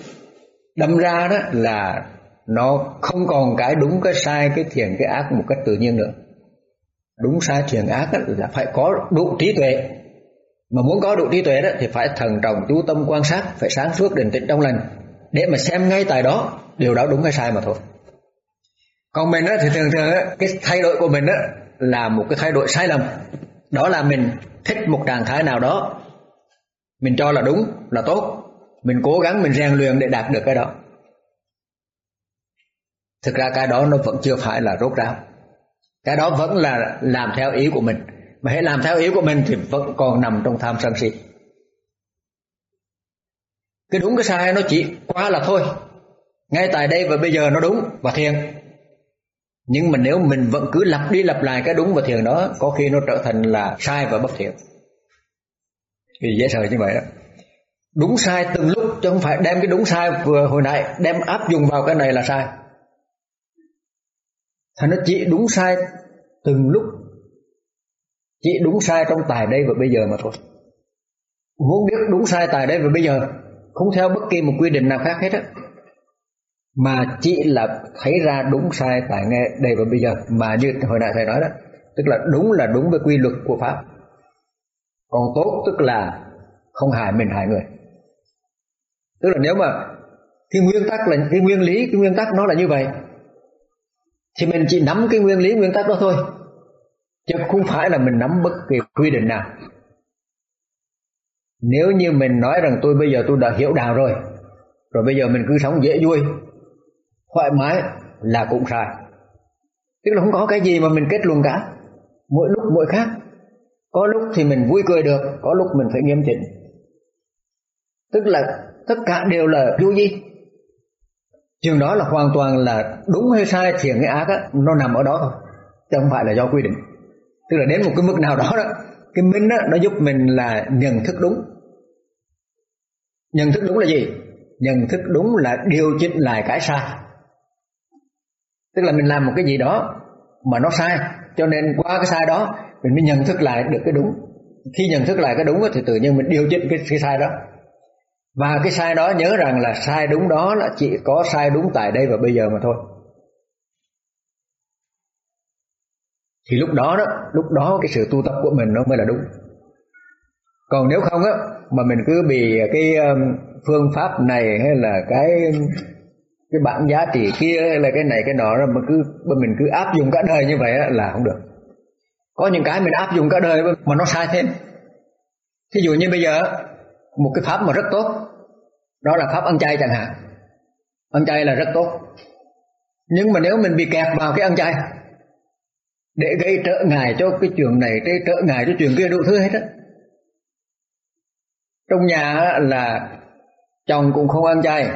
đâm ra đó là nó không còn cái đúng cái sai cái thiện cái ác một cách tự nhiên nữa. Đúng sai thiện ác là phải có đủ trí tuệ. Mà muốn có đủ trí tuệ đó thì phải thần trọng chú tâm quan sát phải sáng suốt định tĩnh trong lành. Để mà xem ngay tại đó điều đó đúng hay sai mà thôi. Còn mình đó thì thường thường đó, cái thay đổi của mình đó là một cái thay đổi sai lầm. Đó là mình thích một trạng thái nào đó mình cho là đúng, là tốt. Mình cố gắng, mình rèn luyện để đạt được cái đó. Thực ra cái đó nó vẫn chưa phải là rốt ráo. Cái đó vẫn là làm theo ý của mình. Mà hãy làm theo ý của mình thì vẫn còn nằm trong tham sân si. Cái đúng, cái sai nó chỉ qua là thôi. Ngay tại đây và bây giờ nó đúng và thiền. nhưng mà nếu mình vẫn cứ lặp đi lặp lại cái đúng và thiền đó, có khi nó trở thành là sai và bất thiện vì dễ sợ như vậy đó. Đúng sai từng lúc, chứ không phải đem cái đúng sai vừa hồi nãy, đem áp dụng vào cái này là sai. Thành nó chỉ đúng sai từng lúc, chỉ đúng sai trong tài đây và bây giờ mà thôi. Muốn biết đúng sai tài đây và bây giờ, không theo bất kỳ một quy định nào khác hết á. Mà chỉ là thấy ra đúng sai tại nghe đây và bây giờ, mà như hồi nãy thầy nói đó, tức là đúng là đúng với quy luật của pháp còn tốt tức là không hại mình hại người. Tức là nếu mà cái nguyên tắc là, cái nguyên lý, cái nguyên tắc nó là như vậy, thì mình chỉ nắm cái nguyên lý, nguyên tắc đó thôi. Chứ không phải là mình nắm bất kỳ quy định nào. Nếu như mình nói rằng tôi bây giờ tôi đã hiểu đạo rồi rồi bây giờ mình cứ sống dễ vui, thoải mái là cũng sai. Tức là không có cái gì mà mình kết luận cả. Mỗi lúc mỗi khác có lúc thì mình vui cười được có lúc mình phải nghiêm chỉnh. Tức là tất cả đều là vô gì chừng đó là hoàn toàn là đúng hay sai thiện hay ác á, nó nằm ở đó thôi chứ không phải là do quy định. Tức là đến một cái mức nào đó đó cái minh đó, nó giúp mình là nhận thức đúng. Nhận thức đúng là gì? Nhận thức đúng là điều chỉnh lại cái sai. Tức là mình làm một cái gì đó mà nó sai cho nên qua cái sai đó mình mới nhận thức lại được cái đúng. Khi nhận thức lại cái đúng thì tự nhiên mình điều chỉnh cái, cái sai đó. Và cái sai đó nhớ rằng là sai đúng đó là chỉ có sai đúng tại đây và bây giờ mà thôi. Thì lúc đó đó lúc đó cái sự tu tập của mình nó mới là đúng. Còn nếu không á mà mình cứ bị cái phương pháp này hay là cái cái bản giá trị kia hay là cái này cái nọ mà cứ mà mình cứ áp dụng cả đời như vậy á, là không được có những cái mình áp dụng cả đời mà nó sai thêm. Thí dụ như bây giờ, một cái pháp mà rất tốt, đó là pháp ăn chay chẳng hạn. Ăn chay là rất tốt. Nhưng mà nếu mình bị kẹt vào cái ăn chay, để gây trở ngại cho cái chuyện này, gây trở ngại cho chuyện kia, đủ thứ hết á. Trong nhà là chồng cũng không ăn chay,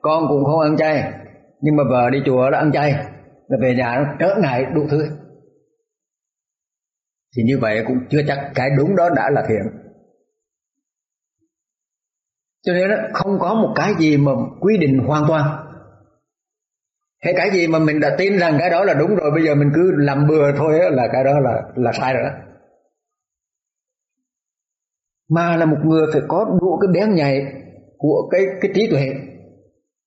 con cũng không ăn chay, nhưng mà vợ đi chùa là ăn chay, là về nhà nó trở ngại đủ thứ thì như vậy cũng chưa chắc cái đúng đó đã là thiện. Cho nên đó, không có một cái gì mà quy định hoàn toàn. Hay cái gì mà mình đã tin rằng cái đó là đúng rồi bây giờ mình cứ làm bừa thôi đó, là cái đó là là sai rồi đó. Mà là một người phải có đủ cái bén nhạy của cái cái trí tuệ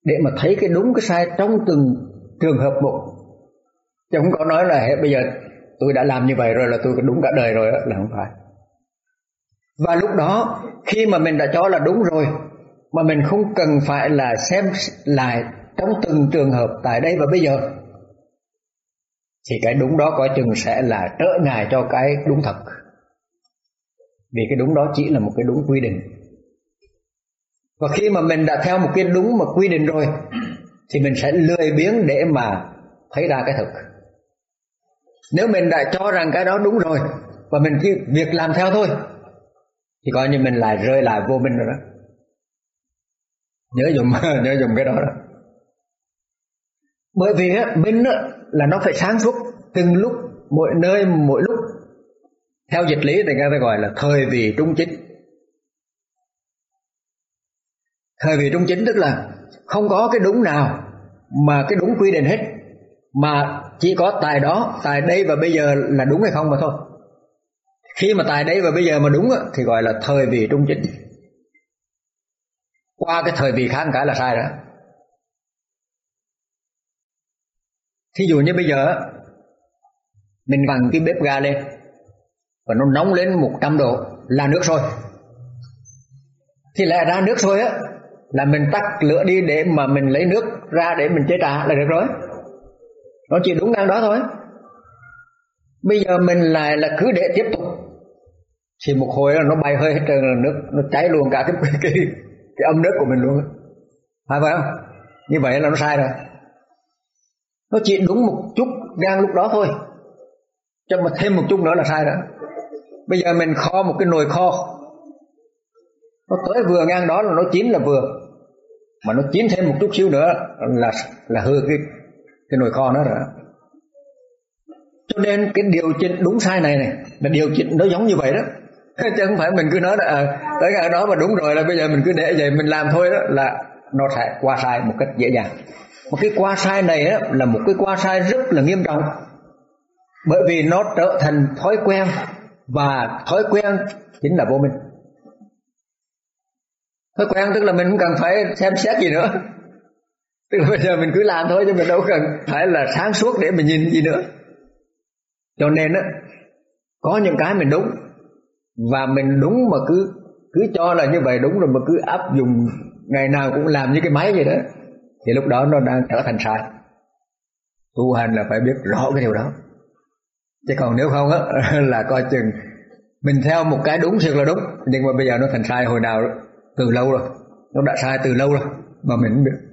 để mà thấy cái đúng cái sai trong từng trường hợp một. Chứ không có nói là bây giờ tôi đã làm như vậy rồi là tôi đúng cả đời rồi đó là không phải. Và lúc đó, khi mà mình đã cho là đúng rồi, mà mình không cần phải là xem lại trong từng trường hợp tại đây và bây giờ, thì cái đúng đó coi chừng sẽ là trở ngại cho cái đúng thật. Vì cái đúng đó chỉ là một cái đúng quy định. Và khi mà mình đã theo một cái đúng mà quy định rồi, thì mình sẽ lười biếng để mà thấy ra cái thực nếu mình đã cho rằng cái đó đúng rồi và mình cứ việc làm theo thôi thì coi như mình lại rơi lại vô minh rồi đó. Nhớ dùng nhớ dùng cái đó đó. Bởi vì á, minh á, là nó phải sáng suốt từng lúc mỗi nơi mỗi lúc. Theo dịch lý thì người ta gọi là thời vị trung chính. Thời vị trung chính tức là không có cái đúng nào mà cái đúng quy định hết mà chỉ có tài đó tài đây và bây giờ là đúng hay không mà thôi. Khi mà tài đây và bây giờ mà đúng thì gọi là thời vị trung chính. Qua cái thời vị khác cái là sai đó thí dụ như bây giờ mình vặn cái bếp ga lên, và nó nóng lên 100 độ là nước sôi. Thì lẽ ra nước sôi á, là mình tắt lửa đi để mà mình lấy nước ra để mình chế trà là được rồi nó chỉ đúng ngang đó thôi. Bây giờ mình lại là cứ để tiếp tục. Thì một hồi là nó bay hơi hết trơn, là nước, nó cháy luôn cả cái cái cái âm nước của mình luôn phải phải không? Như vậy là nó sai rồi. Nó chỉ đúng một chút đang lúc đó thôi. Cho mà thêm một chút nữa là sai đó bây giờ mình kho một cái nồi kho. Nó tới vừa ngang đó là nó chín là vừa. Mà nó chín thêm một chút xíu nữa là là hư cái cái nồi kho nó rồi. Cho nên cái điều chỉnh đúng sai này này là điều chỉnh nó giống như vậy đó. Chứ không phải mình cứ nói là à, tới ngày đó mà đúng rồi là bây giờ mình cứ để vậy mình làm thôi đó là nó sẽ qua sai một cách dễ dàng. Một cái qua sai này á, là một cái qua sai rất là nghiêm trọng. Bởi vì nó trở thành thói quen và thói quen chính là vô minh. Thói quen tức là mình không cần phải xem xét gì nữa tức là bây giờ mình cứ làm thôi chứ mình đâu cần phải là sáng suốt để mình nhìn gì nữa. Cho nên á, có những cái mình đúng, và mình đúng mà cứ cứ cho là như vậy đúng rồi mà cứ áp dụng, ngày nào cũng làm như cái máy vậy đó, thì lúc đó nó đang trở thành sai. Tu hành là phải biết rõ cái điều đó. Chứ còn nếu không á, là coi chừng mình theo một cái đúng thiệt là đúng, nhưng mà bây giờ nó thành sai hồi nào từ lâu rồi. Nó đã sai từ lâu rồi mà mình không biết.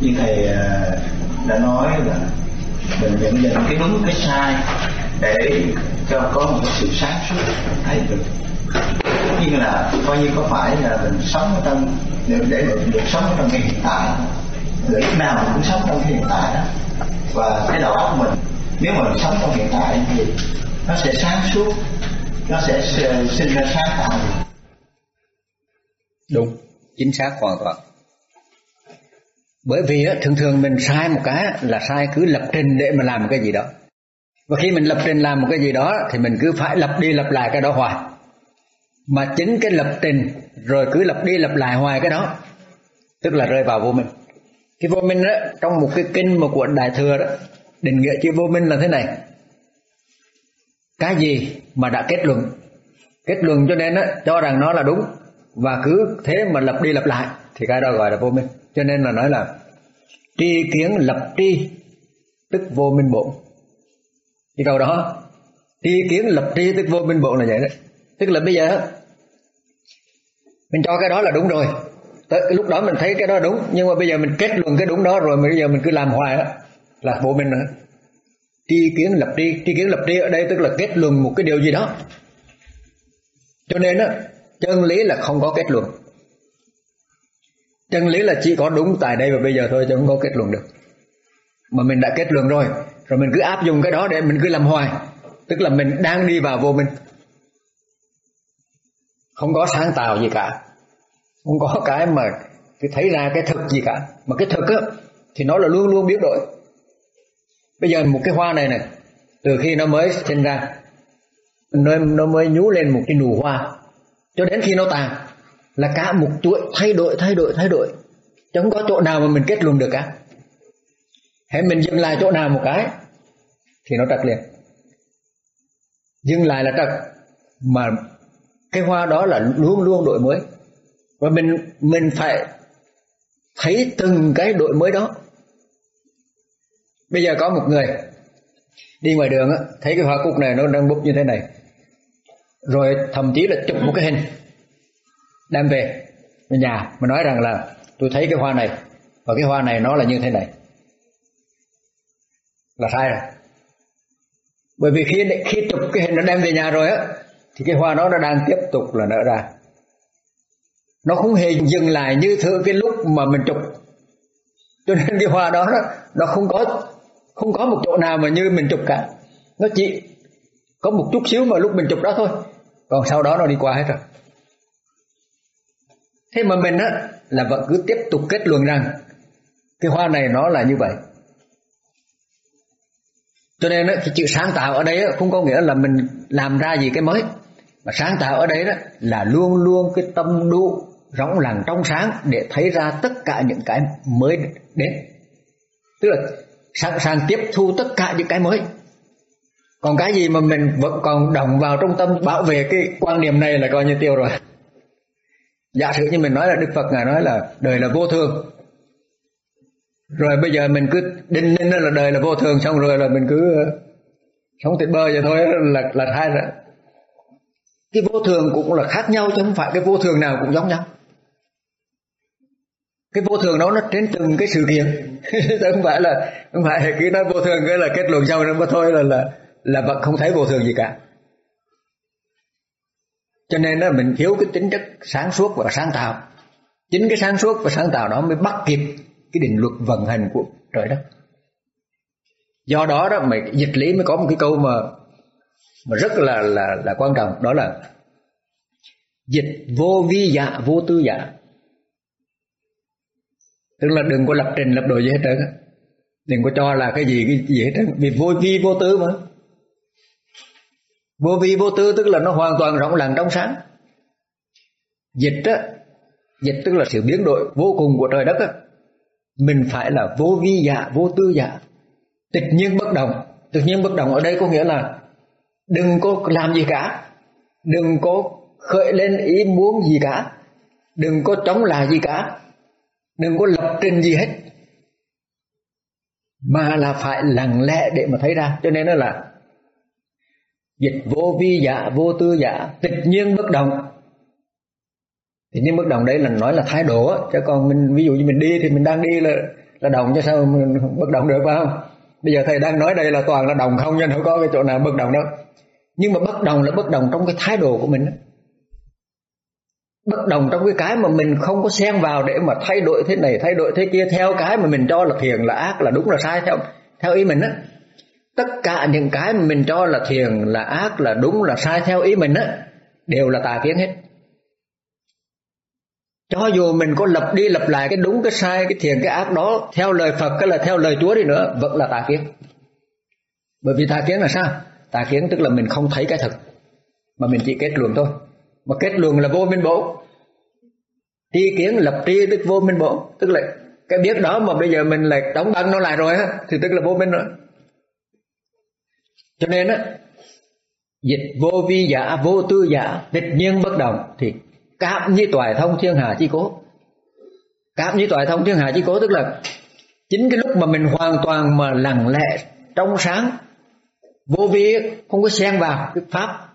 Như thầy à, đã nói là mình nhận định cái đúng cái sai để cho có một sự sáng suốt thấy được. Nhưng là coi như có phải là mình sống trong để, để mình được sống trong cái hiện tại lúc nào mình cũng sống trong cái hiện tại đó. Và cái đầu óc mình nếu mà mình sống trong hiện tại thì nó sẽ sáng suốt nó sẽ ờ, sinh ra sáng tạo. Đúng chính xác hoàn toàn bởi vì thường thường mình sai một cái là sai cứ lập trình để mà làm một cái gì đó. Và khi mình lập trình làm một cái gì đó thì mình cứ phải lập đi lập lại cái đó hoài. Mà chính cái lập trình rồi cứ lập đi lập lại hoài cái đó tức là rơi vào vô minh. Cái vô minh đó trong một cái kinh mà của đại thừa đó định nghĩa chữ vô minh là thế này. Cái gì mà đã kết luận? Kết luận cho nên đó, cho rằng nó là đúng và cứ thế mà lập đi lập lại thì cái đó gọi là vô minh cho nên là nói là tri kiến lập tri, tức vô minh bổn cái câu đó, tri kiến lập tri tức vô minh bổn là vậy đấy tức là bây giờ, mình cho cái đó là đúng rồi. Tới lúc đó mình thấy cái đó đúng, nhưng mà bây giờ mình kết luận cái đúng đó rồi, mà bây giờ mình cứ làm hoài đó là vô minh nữa. Tri kiến lập tri tri kiến lập tri ở đây tức là kết luận một cái điều gì đó. Cho nên á, chân lý là không có kết luận chân lý là chỉ có đúng tại đây và bây giờ thôi chứ không có kết luận được. Mà mình đã kết luận rồi rồi mình cứ áp dụng cái đó để mình cứ làm hoài. Tức là mình đang đi vào vô minh. Không có sáng tạo gì cả. Không có cái mà cái thấy ra cái thực gì cả. Mà cái thực á thì nó là luôn luôn biến đổi. Bây giờ một cái hoa này này từ khi nó mới sinh ra nó, nó mới nhú lên một cái nụ hoa. Cho đến khi nó tàn là cả một chuỗi thay đổi thay đổi thay đổi. Chứ không có chỗ nào mà mình kết luận được cả. Hãy mình dừng lại chỗ nào một cái, thì nó trật liền. Dừng lại là trật, mà cái hoa đó là luôn luôn đổi mới. Và mình mình phải thấy từng cái đổi mới đó. Bây giờ có một người đi ngoài đường á, thấy cái hoa cúc này nó đang búp như thế này. Rồi thậm chí là chụp một cái hình đem về nhà mà nói rằng là tôi thấy cái hoa này và cái hoa này nó là như thế này. Là sai rồi. Bởi vì khi khi chụp cái hình nó đem về nhà rồi á thì cái hoa đó nó đang tiếp tục là nở ra. Nó không hề dừng lại như thứ cái lúc mà mình chụp. Cho nên cái hoa đó nó, nó không có không có một chỗ nào mà như mình chụp cả. Nó chỉ có một chút xíu mà lúc mình chụp đó thôi. Còn sau đó nó đi qua hết rồi thế mà mình á là vẫn cứ tiếp tục kết luận rằng cái hoa này nó là như vậy. Cho nên á, cái chữ sáng tạo ở đây á, không có nghĩa là mình làm ra gì cái mới. Mà sáng tạo ở đây đó là luôn luôn cái tâm đủ rỗng lặng trong sáng để thấy ra tất cả những cái mới đến. Tức là sẵn sàng tiếp thu tất cả những cái mới. Còn cái gì mà mình vẫn còn đồng vào trong tâm bảo vệ cái quan niệm này là coi như tiêu rồi giả sử như mình nói là đức phật, ngài nói là đời là vô thường. Rồi bây giờ mình cứ đinh ninh là đời là vô thường, xong rồi là mình cứ ờ, sống tuyệt bơ vậy thôi, là là thay rồi. Cái vô thường cũng là khác nhau chứ không phải cái vô thường nào cũng giống nhau. Cái vô thường đó nó trên từng cái sự kiện. Chứ không phải là, không phải cứ nói vô thường cái là kết luận sau nữa thôi là là là vẫn không thấy vô thường gì cả cho nên nó mình thiếu cái tính chất sáng suốt và sáng tạo. Chính cái sáng suốt và sáng tạo đó mới bắt kịp cái định luật vận hành của trời đất. Do đó đó mà dịch lý mới có một cái câu mà mà rất là là là quan trọng. Đó là, dịch vô vi dạ vô tư dạ. Tức là đừng có lập trình lập đồ gì hết trơn đừng có cho là cái gì cái gì hết trơn. Vì vô vi, vô tư mà vô vi vô tư tức là nó hoàn toàn rộng lặng trong sáng. Dịch á, dịch tức là sự biến đổi vô cùng của trời đất á. Mình phải là vô vi dạ vô tư dạ tịch nhiên bất động. Tự nhiên bất động ở đây có nghĩa là đừng có làm gì cả. Đừng có khởi lên ý muốn gì cả. Đừng có chống lại gì cả. Đừng có lập trình gì hết. Mà là phải lặng lẽ để mà thấy ra. Cho nên nó là dịch vô vi giả, vô tư giả, tịch nhiên bất động. Thì nhiên bất động đấy là nói là thái độ chứ còn mình, ví dụ như mình đi thì mình đang đi là là động cho sao mình bất động được, phải không? Bây giờ thầy đang nói đây là toàn là đồng không nhưng không có cái chỗ nào bất động đâu. Nhưng mà bất đồng là bất đồng trong cái thái độ của mình bất đồng trong cái cái mà mình không có xen vào để mà thay đổi thế này, thay đổi thế kia, theo cái mà mình cho là thiện, là ác, là đúng, là sai, theo theo ý mình á tất cả những cái mà mình cho là thiền, là ác, là đúng, là sai theo ý mình á, đều là tà kiến hết. Cho dù mình có lập đi lập lại cái đúng, cái sai, cái thiền, cái ác đó, theo lời Phật cái là theo lời Chúa đi nữa, vẫn là tà kiến. Bởi vì tà kiến là sao? Tà kiến tức là mình không thấy cái thật, mà mình chỉ kết luận thôi. Mà kết luận là vô minh bổ. Tri kiến lập tri tức vô minh bổ, tức là cái biết đó mà bây giờ mình lại đóng băng nó lại rồi á, thì tức là vô minh rồi cho nên á, dịch vô vi giả, vô tư giả tịch nhiên bất động, thì cảm như toại thông thiên hạ chi cố. Cảm như toại thông thiên hạ chi cố tức là chính cái lúc mà mình hoàn toàn mà lặng lẽ trong sáng, vô vi không có xen vào cái pháp,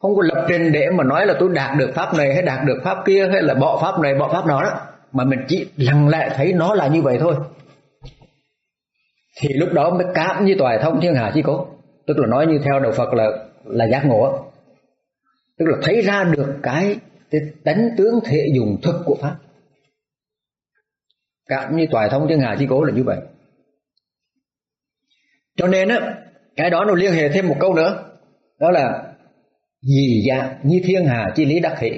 không có lập trình để mà nói là tôi đạt được pháp này hay đạt được pháp kia hay là bỏ pháp này, bỏ pháp đó đó, mà mình chỉ lặng lẽ thấy nó là như vậy thôi thì lúc đó mới cảm như toại thông thiên hà chi cố. Tức là nói như theo đạo Phật là là giác ngộ. Tức là thấy ra được cái, cái tánh tướng thể dùng thực của pháp. Cảm như toại thông thiên hà chi cố là như vậy. Cho nên á cái đó nó liên hệ thêm một câu nữa. Đó là gì dạng như thiên hà chi lý đắc hệ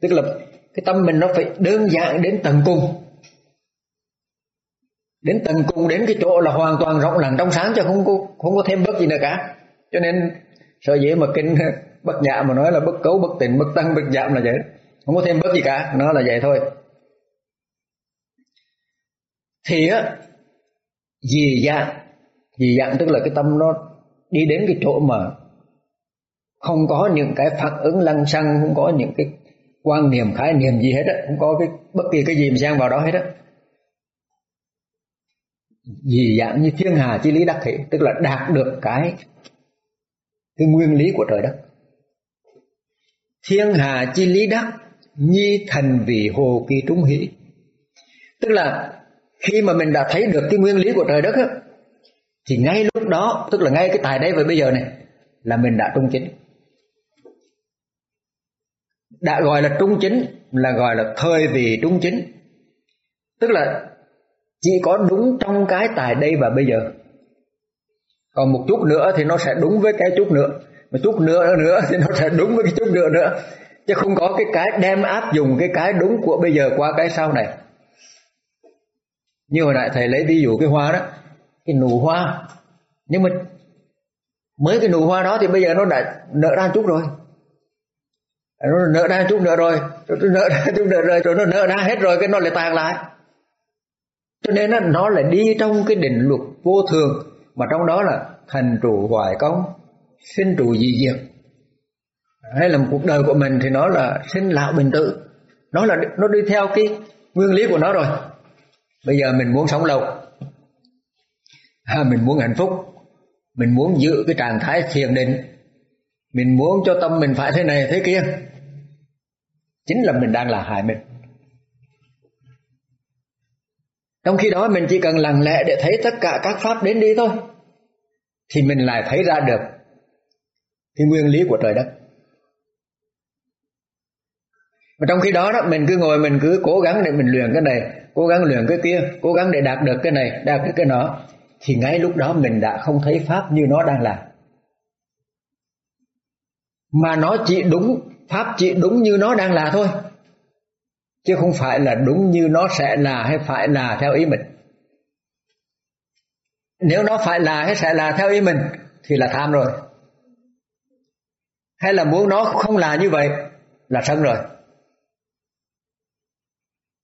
tức là cái tâm mình nó phải đơn giản đến tận cùng đến tận cùng đến cái chỗ là hoàn toàn rộng lặng trong sáng chứ không có không có thêm bất gì nữa cả. Cho nên sợ dễ mà kinh, bất nhạ mà nói là bất cấu, bất tịnh, bất tăng, bất giảm là vậy không có thêm bất gì cả, nó là vậy thôi. Thì á, dì dạng dì dạng tức là cái tâm nó đi đến cái chỗ mà không có những cái phản ứng lăng xăng, không có những cái quan niệm, khái niệm gì hết á, không có cái bất kỳ cái gì mà xen vào đó hết á dị dạng như thiên hà chi lý đắc thể, tức là đạt được cái cái nguyên lý của trời đất. Thiên hà chi lý đắc, nhi thành vì hồ kỳ trung hỷ. Tức là khi mà mình đã thấy được cái nguyên lý của trời đất á, thì ngay lúc đó, tức là ngay cái tài đây và bây giờ này, là mình đã trung chính. Đã gọi là trung chính, là gọi là thời vì trung chính. Tức là chỉ có đúng trong cái tài đây và bây giờ. Còn một chút nữa thì nó sẽ đúng với cái chút nữa. Một chút nữa nữa thì nó sẽ đúng với cái chút nữa nữa. Chứ không có cái cái đem áp dụng cái cái đúng của bây giờ qua cái sau này. Như hồi nãy thầy lấy ví dụ cái hoa đó, cái nụ hoa. Nhưng mà mới cái nụ hoa đó thì bây giờ nó đã nở ra chút rồi. Nó nở ra chút nữa rồi, nó nở ra chút nữa rồi rồi nó nở ra hết rồi, cái nó lại tàn lại cho nên nó, nó lại đi trong cái định luật vô thường mà trong đó là thành trụ hoài công sinh trụ dị diệt. Hay là một cuộc đời của mình thì nó là sinh lão bình tử. Nó là nó đi theo cái nguyên lý của nó rồi. Bây giờ mình muốn sống lâu. À, mình muốn hạnh phúc. Mình muốn giữ cái trạng thái thiền định. Mình muốn cho tâm mình phải thế này thế kia. Chính là mình đang là hại mình trong khi đó mình chỉ cần lặng lẽ để thấy tất cả các pháp đến đi thôi, thì mình lại thấy ra được cái nguyên lý của trời đất. Mà trong khi đó đó, mình cứ ngồi, mình cứ cố gắng để mình luyện cái này, cố gắng luyện cái kia, cố gắng để đạt được cái này, đạt được cái nọ, thì ngay lúc đó mình đã không thấy pháp như nó đang là. Mà nó chỉ đúng, pháp chỉ đúng như nó đang là thôi chứ không phải là đúng như nó sẽ là hay phải là theo ý mình. Nếu nó phải là hay sẽ là theo ý mình, thì là tham rồi. Hay là muốn nó không là như vậy, là sân rồi.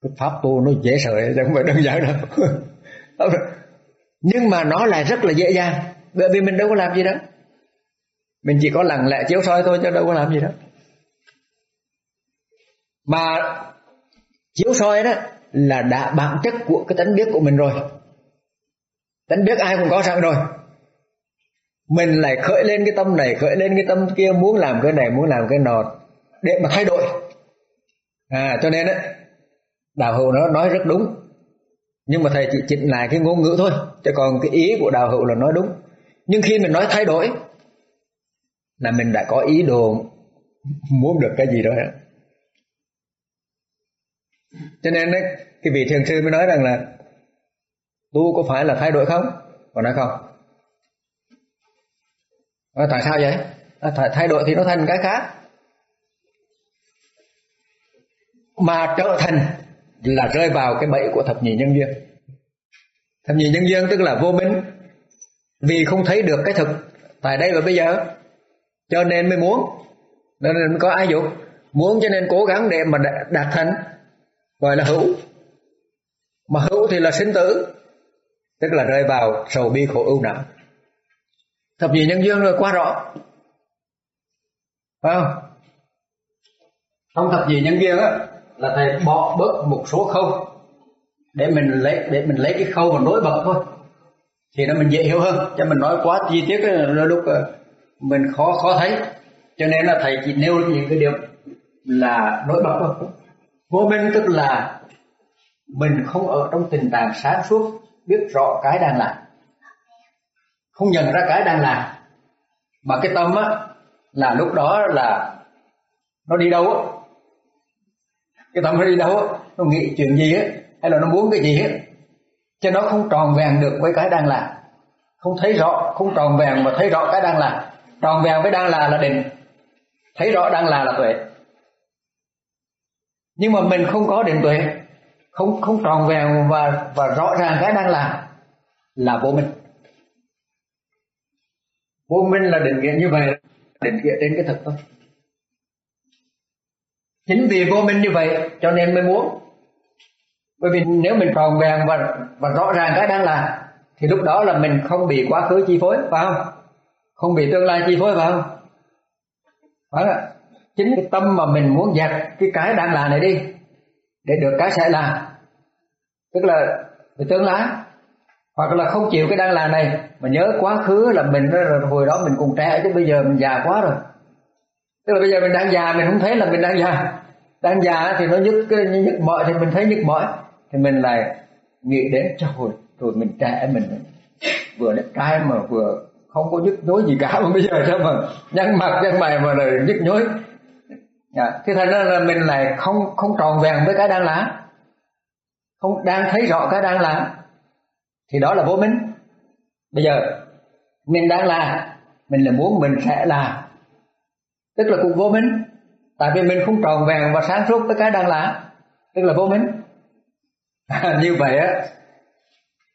Cái pháp tu nó dễ sợ, chứ không phải đơn giản đâu. Nhưng mà nó lại rất là dễ dàng, bởi vì mình đâu có làm gì đó. Mình chỉ có lặng lẽ chiếu soi thôi, chứ đâu có làm gì đó. Mà chiếu soi đó là đã bản chất của cái tánh biết của mình rồi. Tánh biết ai cũng có sẵn rồi. Mình lại khởi lên cái tâm này, khởi lên cái tâm kia, muốn làm cái này, muốn làm cái nọ, để mà thay đổi. À cho nên á, đạo hữu nó nói rất đúng. Nhưng mà thầy chỉ chỉnh lại cái ngôn ngữ thôi, chứ còn cái ý của đạo hữu là nói đúng. Nhưng khi mình nói thay đổi, là mình đã có ý đồ muốn được cái gì đó cho nên đấy, cái vị thiền sư mới nói rằng là tu có phải là thay đổi không? Còn nói không. À, tại sao vậy? À, thay đổi thì nó thành cái khác. Mà trở thành là rơi vào cái bẫy của thập nhị nhân duyên. Thập nhị nhân duyên tức là vô minh. Vì không thấy được cái thực tại đây và bây giờ. Cho nên mới muốn. Nên có ai dục. Muốn cho nên cố gắng để mà đạt thành gọi là hữu. Mà hữu thì là sinh tử, tức là rơi vào sầu bi khổ ưu não. Thập nhị nhân duyên rồi quá rõ. Phải không? Trong thập nhị nhân duyên á, là thầy bỏ bớt một số khâu để mình lấy, để mình lấy cái khâu mà nối bật thôi. Thì nó mình dễ hiểu hơn. Cho mình nói quá chi tiết là lúc ờ, mình khó khó thấy. Cho nên là thầy chỉ nêu những cái điều là nối bật thôi vô minh tức là mình không ở trong tình trạng sáng suốt, biết rõ cái đang làm. Không nhận ra cái đang làm. Mà cái tâm á, là lúc đó là nó đi đâu á? Cái tâm nó đi đâu á? Nó nghĩ chuyện gì á? Hay là nó muốn cái gì á? Cho nó không tròn vẹn được với cái đang làm. Không thấy rõ, không tròn vẹn mà thấy rõ cái đang làm. Tròn vẹn với đang là là định. Thấy rõ đang là là tuệ nhưng mà mình không có định tuệ, không không tròn vẹn và và rõ ràng cái đang làm là vô minh. Vô minh là định nghĩa như vậy, định nghĩa đến cái thực thôi. Chính vì vô minh như vậy cho nên mới muốn. Bởi vì nếu mình tròn vẹn và và rõ ràng cái đang làm, thì lúc đó là mình không bị quá khứ chi phối, phải không? Không bị tương lai chi phối, phải không? Phải không? Chính cái tâm mà mình muốn dẹp, cái cái đang là này đi, để được cái sẽ là. Tức là về tương lai hoặc là không chịu cái đang là này, mà nhớ quá khứ là mình hồi đó mình cùng trẻ, chứ bây giờ mình già quá rồi. Tức là bây giờ mình đang già, mình không thấy là mình đang già. Đang già thì nó nhức nhức mỏi, thì mình thấy nhức mỏi, thì mình lại nghĩ đến cho hồi rồi mình trẻ mình. Vừa đẹp trai mà vừa không có nhức nhối gì cả, mà bây giờ sao mà nhăn mặt nhăn mày mà là nhức nhối dạ. thế thành ra là mình lại không không tròn vẹn với cái đang là. Không, đang thấy rõ cái đang là. Thì đó là vô minh. Bây giờ, mình đang là, mình là muốn mình sẽ là. Tức là cũng vô minh. Tại vì mình không tròn vẹn và sáng suốt với cái đang là. Tức là vô minh. Như vậy á,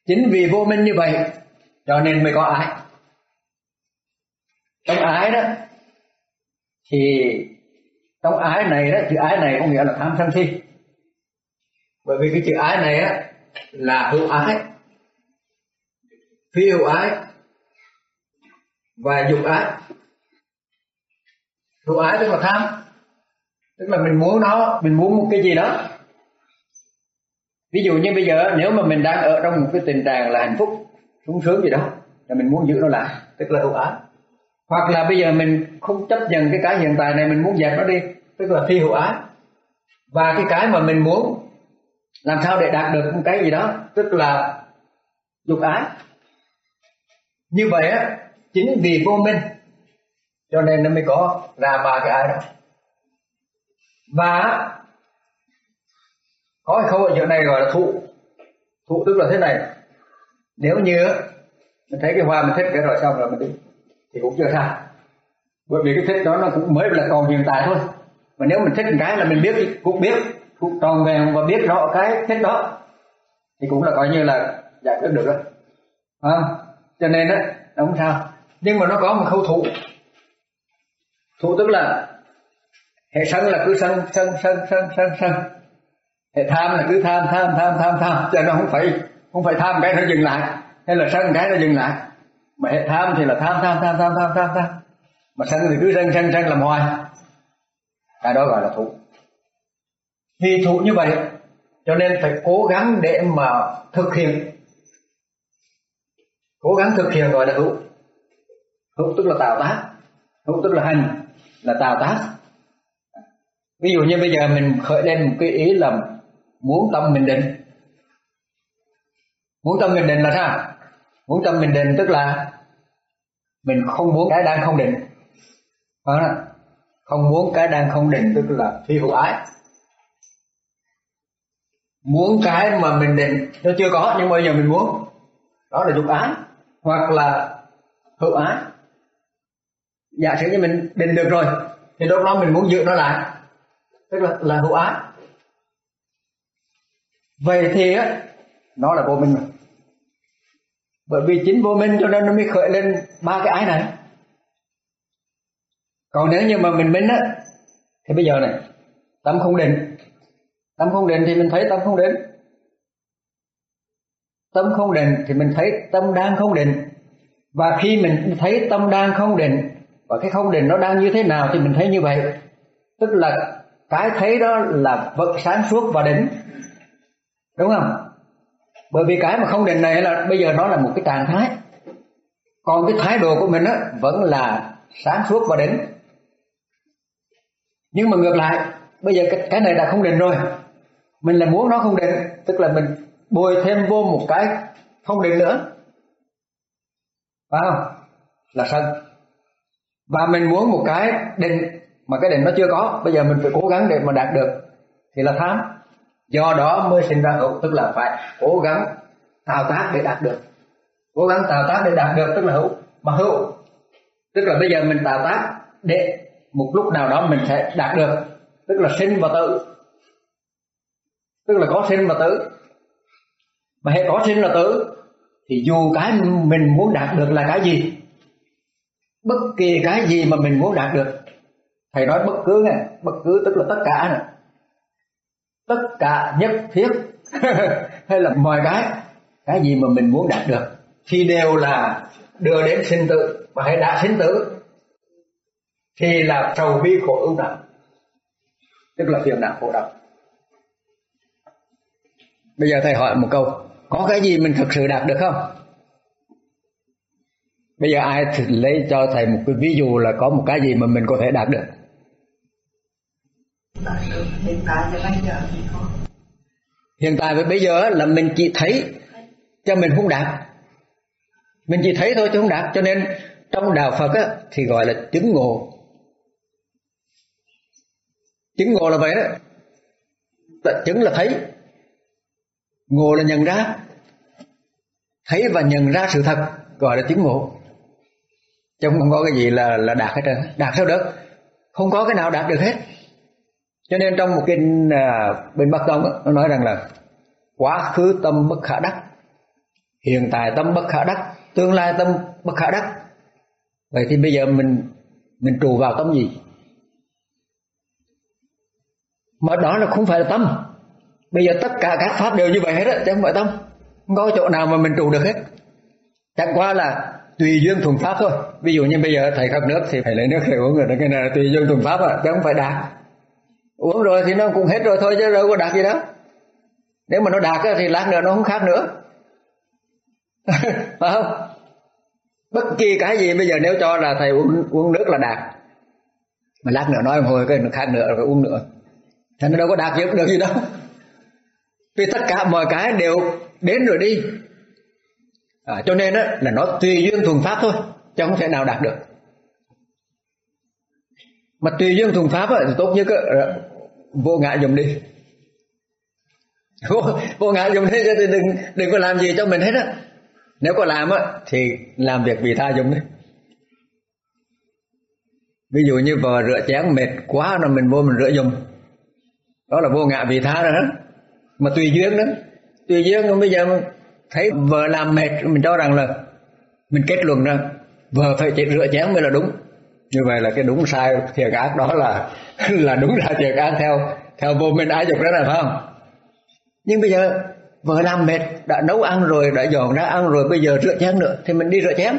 chính vì vô minh như vậy, cho nên mới có ái. Trong ái đó, thì trong ái này đó, chữ ái này có nghĩa là tham sân si. Bởi vì cái chữ ái này á, là hữu ái, phi hữu ái và dục ái. Hữu ái tức là tham, tức là mình muốn nó, mình muốn một cái gì đó. Ví dụ như bây giờ, nếu mà mình đang ở trong một cái tình trạng là hạnh phúc, sung sướng gì đó, là mình muốn giữ nó lại, tức là hữu ái hoặc là bây giờ mình không chấp nhận cái cái hiện tại này, mình muốn dẹp nó đi, tức là phi hữu ái và cái cái mà mình muốn làm sao để đạt được một cái gì đó, tức là dục ái. Như vậy á, chính vì vô minh, cho nên nó mới có ra ba cái ái đó. Và có hay không ở chỗ này gọi là thụ. Thụ tức là thế này. Nếu như mình thấy cái hoa mình thích cái rồi xong rồi mình đi thì cũng chưa sao. Bởi vì cái thích đó nó cũng mới là còn hiện tại thôi. Mà nếu mình thích một cái là mình biết cũng biết cũng tròn vẹn và biết rõ cái thích đó thì cũng là coi như là giải quyết được rồi à, cho nên đó nó không sao. Nhưng mà nó có một khâu thụ. Thụ tức là hệ sân là cứ sân sân sân sân sân sân. Hệ tham là cứ tham tham tham tham tham. Cho nó không phải không phải tham cái nó dừng lại hay là sân cái nó dừng lại mà hệ tham thì là tham tham tham tham tham tham tham. Mà sân thì cứ sân sân sân làm hoài. Cái đó gọi là thụ. Thì thụ như vậy, cho nên phải cố gắng để mà thực hiện. Cố gắng thực hiện gọi là hữu hữu tức là tạo tác. Hữu tức là hành, là tạo tác. Ví dụ như bây giờ mình khởi lên một cái ý là muốn tâm mình định. Muốn tâm mình định là sao? Muốn tâm mình định, tức là mình không muốn cái đang không định. Phải không không muốn cái đang không định, tức là phi hữu ái. Muốn cái mà mình định, nó chưa có, nhưng bây giờ mình muốn. Đó là dục ái, hoặc là hữu ái. Giả sử như mình định được rồi, thì lúc đó mình muốn giữ nó lại, tức là là hữu ái. Vậy thì á, nó là vô minh mà bởi vì chính vô minh cho nên nó mới khởi lên ba cái ái này. Còn nếu như mà mình minh á, thì bây giờ này, tâm không định. Tâm không định thì mình thấy tâm không định. Tâm không định thì mình thấy tâm đang không định. Và khi mình thấy tâm đang không định, và cái không định nó đang như thế nào thì mình thấy như vậy. Tức là cái thấy đó là vật sáng suốt và định. Đúng không? Bởi vì cái mà không định này là bây giờ nó là một cái trạng thái. Còn cái thái độ của mình á vẫn là sáng suốt và đỉnh nhưng mà ngược lại bây giờ cái, cái này đã không định rồi. Mình là muốn nó không định tức là mình bồi thêm vô một cái không định nữa. Phải không? Là sân. Và mình muốn một cái định mà cái định nó chưa có bây giờ mình phải cố gắng để mà đạt được thì là tham do đó mới sinh ra hữu, tức là phải cố gắng tạo tác để đạt được. Cố gắng tạo tác để đạt được, tức là hữu. Mà hữu, tức là bây giờ mình tạo tác để một lúc nào đó mình sẽ đạt được. Tức là sinh và tử. Tức là có sinh và tử. Mà hệ có sinh là tử, thì dù cái mình muốn đạt được là cái gì, bất kỳ cái gì mà mình muốn đạt được, thầy nói bất cứ này bất cứ, tức là tất cả này tất cả nhất thiết. Hay là mọi cái cái gì mà mình muốn đạt được, thì đều là đưa đến sinh tử, mà hãy đã sinh tử. Thì là sầu bi khổ ưu não tức là phiền não khổ đau bây giờ thầy hỏi một câu, có cái gì mình thực sự đạt được không? Bây giờ ai lấy cho thầy một cái ví dụ là có một cái gì mà mình có thể đạt được? Hiện tại và bây giờ thì có hiện tại và bây giờ là mình chỉ thấy cho mình không đạt. Mình chỉ thấy thôi chứ không đạt. Cho nên trong đạo Phật á, thì gọi là chứng ngộ. Chứng ngộ là vậy đó. Chứng là thấy. Ngộ là nhận ra. Thấy và nhận ra sự thật gọi là chứng ngộ. Chứ không có cái gì là là đạt hết trơn đạt sao được. Không có cái nào đạt được hết cho nên trong một kinh à, bên bắc tông nó nói rằng là quá khứ tâm bất khả đắc hiện tại tâm bất khả đắc tương lai tâm bất khả đắc. Vậy thì bây giờ mình mình trụ vào tâm gì? Mà đó là không phải là tâm. Bây giờ tất cả các pháp đều như vậy hết á chứ không phải tâm. Không có chỗ nào mà mình trụ được hết. Chẳng qua là tùy duyên thuần pháp thôi. Ví dụ như bây giờ thầy khắp nước thì phải lấy nước để uống người đó cái này là tùy duyên thuần pháp à chứ không phải đạt uống rồi thì nó cũng hết rồi thôi chứ đâu có đạt gì đó. nếu mà nó đạt thì lát nữa nó không khác nữa. Phải không? Bất kỳ cái gì bây giờ nếu cho là thầy uống uống nước là đạt. Mà lát nữa nói hồi cái nó khác nữa rồi uống nữa. Thì nó đâu có đạt gì được gì đâu. Vì tất cả mọi cái đều đến rồi đi. À, cho nên á là nó tùy duyên thuần pháp thôi chứ không thể nào đạt được mà tùy duyên thùng pháp thì tốt nhất là vô ngại dùng đi. Vô, vô ngại dùng đi thì đừng đừng có làm gì cho mình hết á. Nếu có làm á thì làm việc vì tha dùng đi. Ví dụ như vợ rửa chén mệt quá là mình vô mình rửa dùng đó là vô ngại vì tha rồi đó. Mà tùy duyên đó. Tùy duyên bây giờ thấy vợ làm mệt mình cho rằng là mình kết luận ra vợ phải rửa chén mới là đúng như vậy là cái đúng sai thiện ác đó là là đúng là thiện ác theo theo vô minh ái dục đó là phải không? Nhưng bây giờ vợ làm mệt đã nấu ăn rồi đã dọn đã ăn rồi bây giờ rửa chén nữa thì mình đi rửa chén.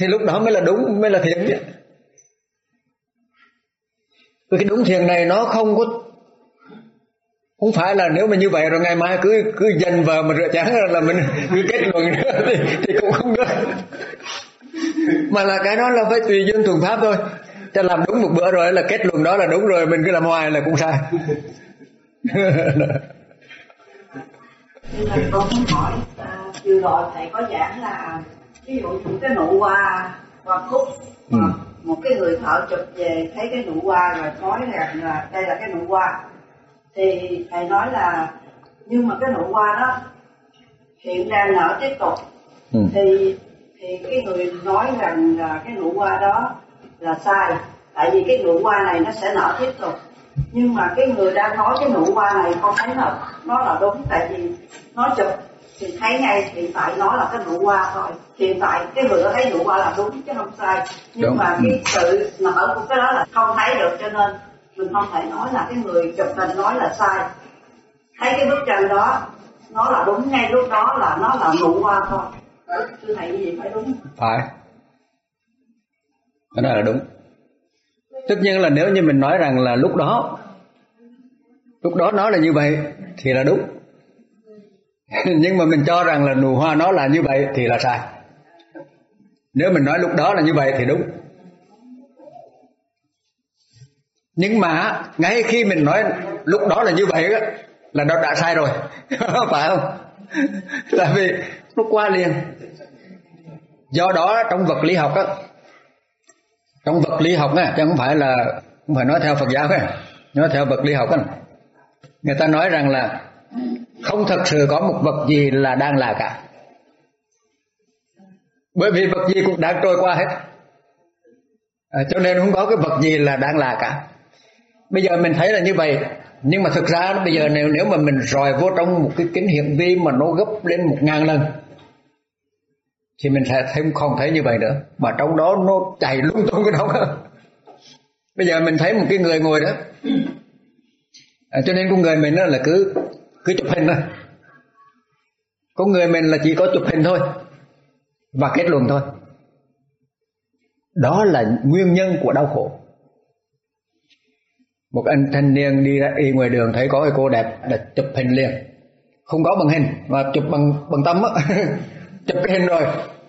Thì lúc đó mới là đúng mới là thiện chứ. Vì cái đúng thiện này nó không có không phải là nếu mà như vậy rồi ngày mai cứ cứ dành vào mà rửa chén là mình cứ kết luận nữa thì, thì cũng không được mà là cái đó là phải tùy duyên thuần pháp thôi cho làm đúng một bữa rồi là kết luận đó là đúng rồi mình cứ làm hoài là cũng sai con muốn hỏi à, vừa rồi thầy có giảng là ví dụ những cái nụ hoa hoa cúc Ừ. một cái người thợ chụp về thấy cái nụ hoa rồi nói rằng là đây là cái nụ hoa thì thầy nói là nhưng mà cái nụ hoa đó hiện đang nở tiếp tục ừ. thì thì cái người nói rằng là cái nụ hoa đó là sai tại vì cái nụ hoa này nó sẽ nở tiếp tục. Nhưng mà cái người đang nói cái nụ hoa này không thấy là nó là đúng tại vì nó chụp thì thấy ngay hiện tại nó là cái nụ hoa thôi. Hiện tại cái người đó thấy nụ hoa là đúng chứ không sai. Nhưng Đúng, mà cái sự nở của cái đó là không thấy được cho nên mình không thể nói là cái người chụp hình nói là sai. Thấy cái bức tranh đó nó là đúng ngay lúc đó là nó là nụ hoa thôi thầy như vậy phải đúng phải. Cái đó là đúng. Tất nhiên là nếu như mình nói rằng là lúc đó lúc đó nó là như vậy thì là đúng. Nhưng mà mình cho rằng là nụ hoa nó là như vậy thì là sai. Nếu mình nói lúc đó là như vậy thì đúng. Nhưng mà ngay khi mình nói lúc đó là như vậy là nó đã sai rồi. Phải không? Là vì nó qua liền. Do đó trong vật lý học á trong vật lý học á chứ không phải là không phải nói theo Phật giáo á nói theo vật lý học á. Người ta nói rằng là không thật sự có một vật gì là đang là cả. Bởi vì vật gì cũng đang trôi qua hết. À, cho nên không có cái vật gì là đang là cả. Bây giờ mình thấy là như vậy. Nhưng mà thực ra bây giờ nếu nếu mà mình rọi vô trong một cái kính hiển vi mà nó gấp lên một ngàn lần thì mình sẽ thêm không thấy như vậy nữa. Mà trong đó nó chảy lung tung cái đó. Cơ. bây giờ mình thấy một cái người ngồi đó. À, cho nên con người mình là cứ cứ chụp hình thôi. Con người mình là chỉ có chụp hình thôi. Và kết luận thôi. Đó là nguyên nhân của đau khổ. Một anh thanh niên đi ra đi ngoài đường thấy có cái cô đẹp là chụp hình liền. Không có bằng hình mà chụp bằng bằng tâm á. chụp hình rồi.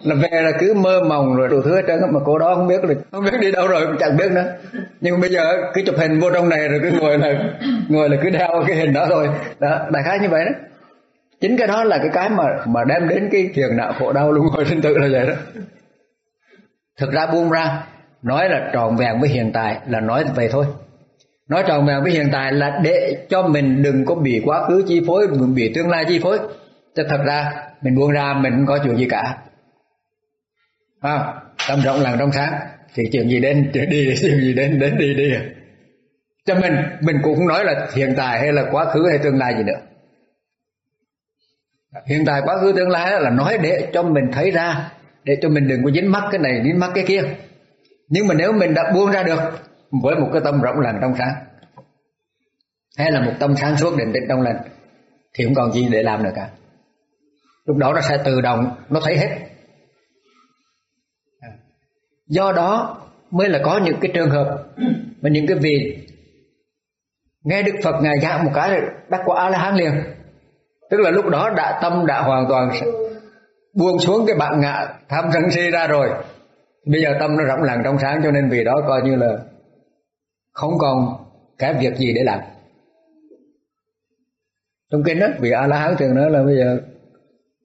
Là về là cứ mơ mộng rồi đủ thứ hết trơn mà cô đó không biết là không biết đi đâu rồi, cũng chẳng biết nữa. Nhưng bây giờ cứ chụp hình vô trong này rồi cứ ngồi là ngồi là cứ đeo cái hình đó thôi. Đó, đại khái như vậy đó. Chính cái đó là cái cái mà mà đem đến cái phiền não khổ đau luôn hồi sinh tử là vậy đó. Thực ra buông ra, nói là tròn vẹn với hiện tại là nói vậy thôi. Nói tròn vẹn với hiện tại là để cho mình đừng có bị quá khứ chi phối, đừng bị tương lai chi phối. Chứ thật ra mình buông ra mình không có chuyện gì cả. À, tâm rộng lặng trong sáng. Thì chuyện gì đến chuyện đi chuyện gì đến đến đi đi. Cho mình mình cũng không nói là hiện tại hay là quá khứ hay tương lai gì nữa. Hiện tại quá khứ tương lai là nói để cho mình thấy ra để cho mình đừng có dính mắc cái này dính mắc cái kia. Nhưng mà nếu mình đã buông ra được với một cái tâm rộng lành trong sáng hay là một tâm sáng suốt định tĩnh trong lành thì không còn gì để làm nữa cả lúc đó nó sẽ tự động, nó thấy hết. Do đó mới là có những cái trường hợp mà những cái vị nghe đức phật ngài giảng một cái đắc quả a la hán liền. Tức là lúc đó đã tâm đã hoàn toàn buông xuống cái bạn ngạ tham sân si ra rồi. Bây giờ tâm nó rộng lặng trong sáng cho nên vì đó coi như là không còn cái việc gì để làm. Trong kinh đó vì a la hán thường nói là bây giờ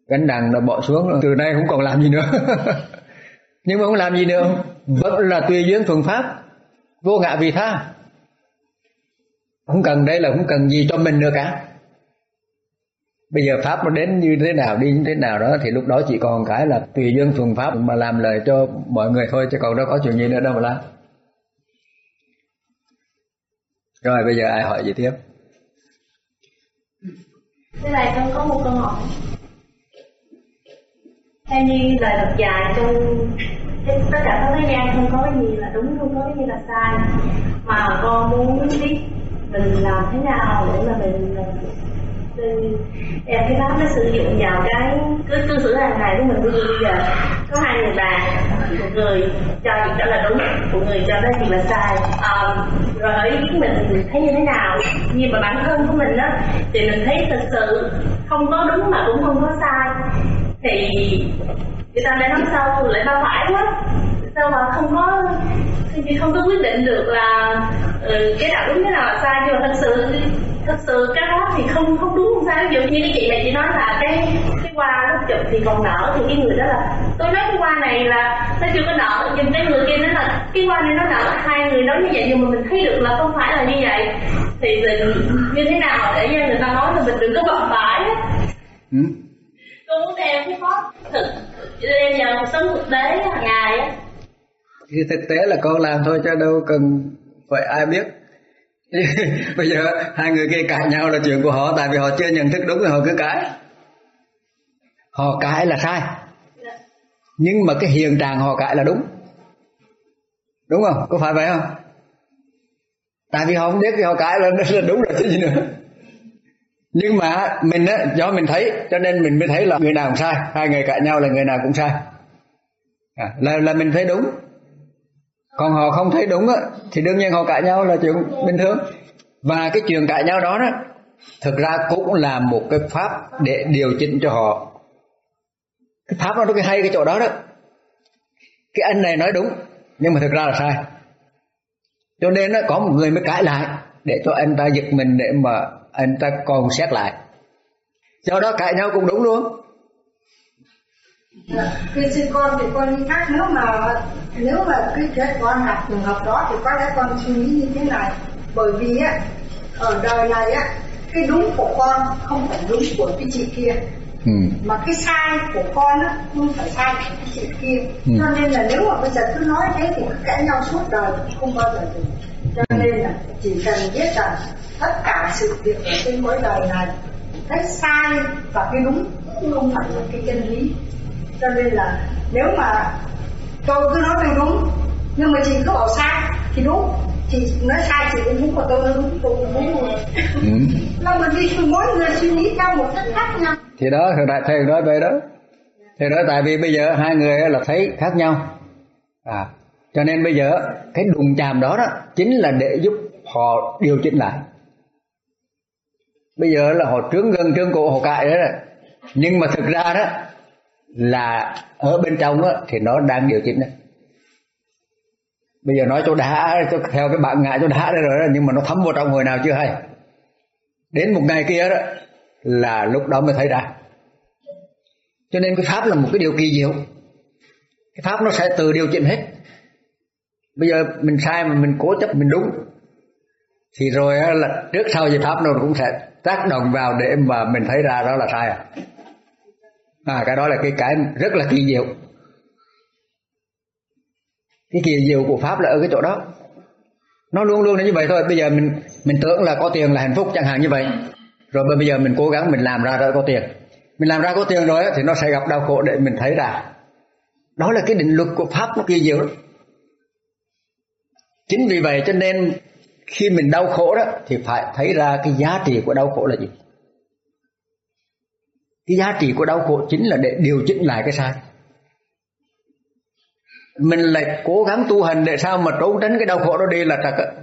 gánh nặng là bỏ xuống, từ nay không còn làm gì nữa. Nhưng mà không làm gì nữa vẫn là tùy duyên thuần pháp, vô ngã vì tha. Không cần đây là không cần gì cho mình nữa cả. Bây giờ pháp nó đến như thế nào, đi như thế nào đó, thì lúc đó chỉ còn cái là tùy duyên thuần pháp mà làm lời cho mọi người thôi, chứ còn đâu có chuyện gì nữa đâu mà làm. Rồi, bây giờ ai hỏi gì tiếp? Thế này con có một câu hỏi. Theo như lời Phật dạy trong tất cả các thế gian không có cái gì là đúng, không có cái gì là sai. Mà con muốn biết mình làm thế nào để mà mình mình đem cái đó nó sử dụng vào cái cứ cư xử hàng ngày của mình. Bây giờ có hai người bạn một người cho việc đó là đúng một người cho đó gì là sai. À, rồi ở ý kiến mình thấy như thế nào? Nhưng mà bản thân của mình á thì mình thấy thật sự không có đúng mà cũng không có sai thì người ta lại nói sao lại ba phải quá? Sao mà không có thì không có quyết định được là ừ, cái đạo đúng thế nào là sai nhưng mà thật sự thật sự cái đó thì không không đúng không sao? Ví dụ như cái chị này chị nói là cái cái hoa nó chụp thì còn nở thì cái người đó là tôi nói cái hoa này là nó chưa có nở nhưng cái người kia nói là cái hoa này nó nở hai người nói như vậy nhưng mà mình thấy được là không phải là như vậy. Thì mình như thế nào để cho người ta nói là mình đừng có bận bãi ừ tôi theo cái pháp thực đem vào cuộc sống thực tế hàng ngày á. Thì thực tế là con làm thôi cho đâu cần phải ai biết. Bây giờ hai người kia cãi nhau là chuyện của họ tại vì họ chưa nhận thức đúng thì họ cứ cãi. Họ cãi là sai. Nhưng mà cái hiện trạng họ cãi là đúng. Đúng không? Có phải vậy không? Tại vì họ không biết thì họ cãi là, là đúng rồi chứ gì nữa nhưng mà mình á do mình thấy cho nên mình mới thấy là người nào cũng sai hai người cãi nhau là người nào cũng sai. À, là là mình thấy đúng. Còn họ không thấy đúng á thì đương nhiên họ cãi nhau là chuyện bình thường. Và cái chuyện cãi nhau đó đó thực ra cũng là một cái pháp để điều chỉnh cho họ. Cái pháp nó cái hay cái chỗ đó đó. Cái anh này nói đúng nhưng mà thực ra là sai. Cho nên nó có một người mới cãi lại để cho anh ta giật mình để mà anh ta còn xét lại. Do đó cãi nhau cũng đúng luôn. Khi sinh con thì con khác. Nếu mà nếu mà cái trẻ con gặp trường hợp đó thì có lẽ con suy nghĩ như thế này. Bởi vì á ở đời này á cái đúng của con không phải đúng của cái chị kia. Ừ. mà cái sai của con á không phải sai của cái chị kia. Ừ. cho nên là nếu mà bây giờ cứ nói thế thì cứ cãi nhau suốt đời không bao giờ được. Cho ừ. nên là chỉ cần biết rằng tất cả sự việc ở trên mỗi đời này cái sai và cái đúng không phải là cái chân lý. Cho nên là nếu mà tôi cứ nói mình đúng nhưng mà chị cứ bảo sai thì đúng. Chị nói sai chị cũng đúng và tôi nói đúng tôi cũng đúng rồi. Ừ. là bởi vì mỗi người suy nghĩ theo một cách khác nhau. Thì đó thầy đại thầy nói vậy đó. Thầy nói tại vì bây giờ hai người là thấy khác nhau. À cho nên bây giờ cái đụng chạm đó đó chính là để giúp họ điều chỉnh lại bây giờ là họ trướng gân trướng cổ họ cãi đó nhưng mà thực ra đó là ở bên trong á, thì nó đang điều chỉnh đấy bây giờ nói chỗ đã cho theo cái bạn ngại chỗ đã đây rồi đó, nhưng mà nó thấm vào trong hồi nào chưa hay. Đến một ngày kia đó là lúc đó mới thấy ra. Cho nên cái pháp là một cái điều kỳ diệu. Cái pháp nó sẽ tự điều chỉnh hết. Bây giờ mình sai mà mình cố chấp mình đúng thì rồi là trước sau gì pháp nó cũng sẽ tác động vào để mà mình thấy ra đó là sai à. À cái đó là cái cái rất là kỳ diệu. Cái kỳ diệu của pháp là ở cái chỗ đó. Nó luôn luôn là như vậy thôi. Bây giờ mình mình tưởng là có tiền là hạnh phúc chẳng hạn như vậy. Rồi bây giờ mình cố gắng mình làm ra rồi có tiền. Mình làm ra có tiền rồi thì nó sẽ gặp đau khổ để mình thấy ra. Đó là cái định luật của pháp nó kỳ diệu chính vì vậy cho nên khi mình đau khổ đó, thì phải thấy ra cái giá trị của đau khổ là gì. Cái giá trị của đau khổ chính là để điều chỉnh lại cái sai. Mình lại cố gắng tu hành để sao mà trốn tránh cái đau khổ đó đi là thật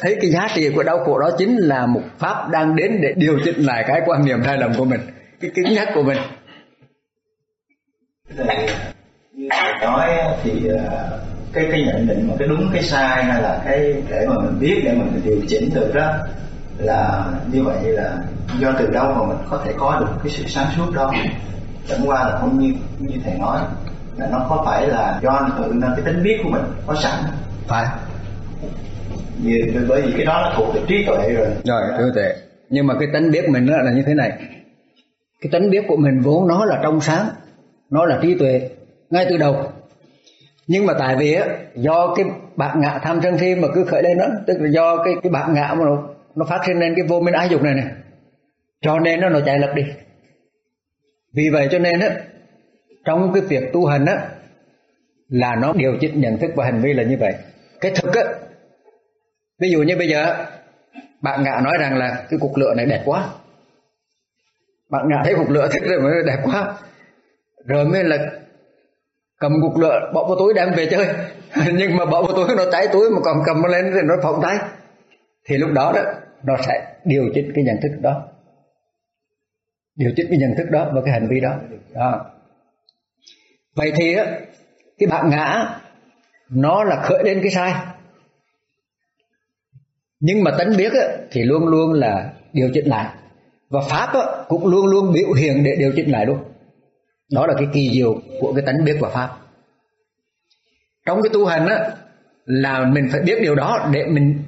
thấy cái giá trị của đau khổ đó chính là một pháp đang đến để điều chỉnh lại cái quan niệm sai lầm của mình, cái cứng nhắc của mình. Như thầy nói thì à, cái cái nhận định mà cái đúng cái sai hay là cái để mà mình biết để mình điều chỉnh được đó là như vậy là do từ đâu mà mình có thể có được cái sự sáng suốt đó. Chẳng qua là không như như thầy nói là nó có phải là do tự nên cái tính biết của mình có sẵn. Phải. Như bởi vì cái đó là thuộc về trí tuệ rồi. Rồi trí tuệ nhưng mà cái tính biết mình đó là như thế này. Cái tính biết của mình vốn nó là trong sáng nó là trí tuệ ngay từ đầu nhưng mà tại vì á do cái bạc ngạ tham sân si mà cứ khởi lên đó tức là do cái cái bạc ngạ mà nó, nó phát sinh lên cái vô minh ái dục này này cho nên nó nó chạy lập đi. Vì vậy cho nên á trong cái việc tu hành á là nó điều chỉnh nhận thức và hành vi là như vậy. Cái thực á ví dụ như bây giờ bạn ngạ nói rằng là cái cục lửa này đẹp quá. Bạn ngạ thấy cục lửa thích rồi mới đẹp quá. Rồi mới là cầm cục lửa bỏ vào túi đem về chơi. Nhưng mà bỏ vào túi nó cháy túi mà còn cầm nó lên thì nó phóng tay. Thì lúc đó đó nó sẽ điều chỉnh cái nhận thức đó. Điều chỉnh cái nhận thức đó và cái hành vi đó, đó. vậy thì đó, cái bạn ngã nó là khởi lên cái sai. Nhưng mà tánh biết thì luôn luôn là điều chỉnh lại. Và pháp cũng luôn luôn biểu hiện để điều chỉnh lại luôn đó là cái kỳ diệu của cái tánh biết và pháp. Trong cái tu hành á, là mình phải biết điều đó để mình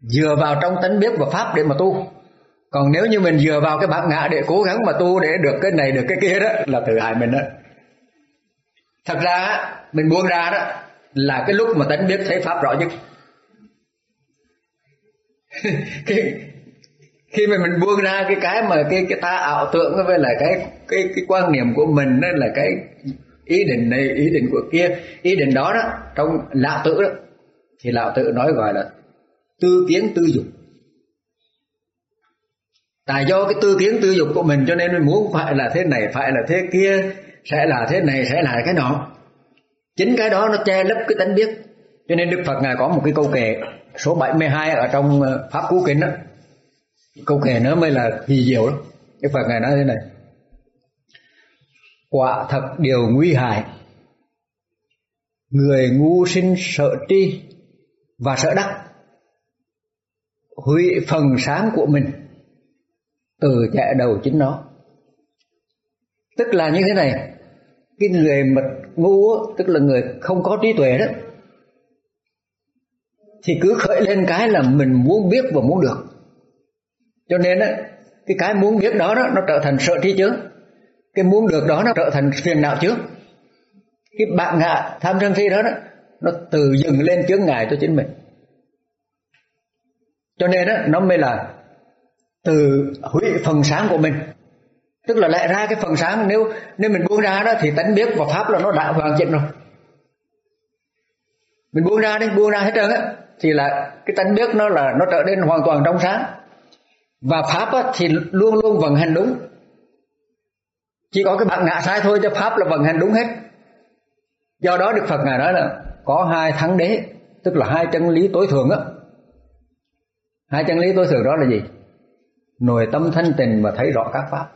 dựa vào trong tánh biết và pháp để mà tu. Còn nếu như mình dựa vào cái bản ngã để cố gắng mà tu để được cái này, được cái kia đó, là tự hại mình đó thật ra mình buông ra đó, là cái lúc mà tánh biết thấy pháp rõ nhất. Cái khi mà mình buông ra cái cái mà cái cái ta ảo tưởng, với lại cái cái cái quan niệm của mình, đó là cái ý định này, ý định của kia, ý định đó đó, trong lão tử đó, thì lão tử nói gọi là tư kiến tư dục. Tại do cái tư kiến tư dục của mình cho nên mình muốn phải là thế này, phải là thế kia, sẽ là thế này, sẽ là cái nọ. Chính cái đó nó che lấp cái tánh biết. Cho nên đức phật ngài có một cái câu kệ số 72 ở trong ờ, pháp cú kinh đó câu kệ nó mới là kỳ diệu đó. Đức phật ngài nói thế này. Quả thật điều nguy hại. Người ngu sinh sợ tri và sợ đắc hủy phần sáng của mình từ chạy đầu chính nó. Tức là như thế này, cái người mà ngu tức là người không có trí tuệ đó, thì cứ khởi lên cái là mình muốn biết và muốn được cho nên á cái cái muốn biết đó, đó nó trở thành sợ tri chướng cái muốn được đó nó trở thành phiền não trước cái bạn ngạ tham sân si đó, đó nó từ dừng lên chướng ngại cho chính mình. Cho nên đó nó mới là từ hủy phần sáng của mình. Tức là lại ra cái phần sáng nếu nếu mình buông ra đó thì tánh biết và pháp là nó đã hoàn chỉnh rồi. Mình buông ra đi buông ra hết trơn á thì là cái tánh biết nó là nó trở nên hoàn toàn trong sáng và pháp á, thì luôn luôn vận hành đúng. Chỉ có cái bạn ngã sai thôi cho pháp là vận hành đúng hết. Do đó đức phật ngài nói là có hai thắng đế tức là hai chân lý tối thượng á. Hai chân lý tối thượng đó là gì? Nội tâm thanh tịnh và thấy rõ các pháp.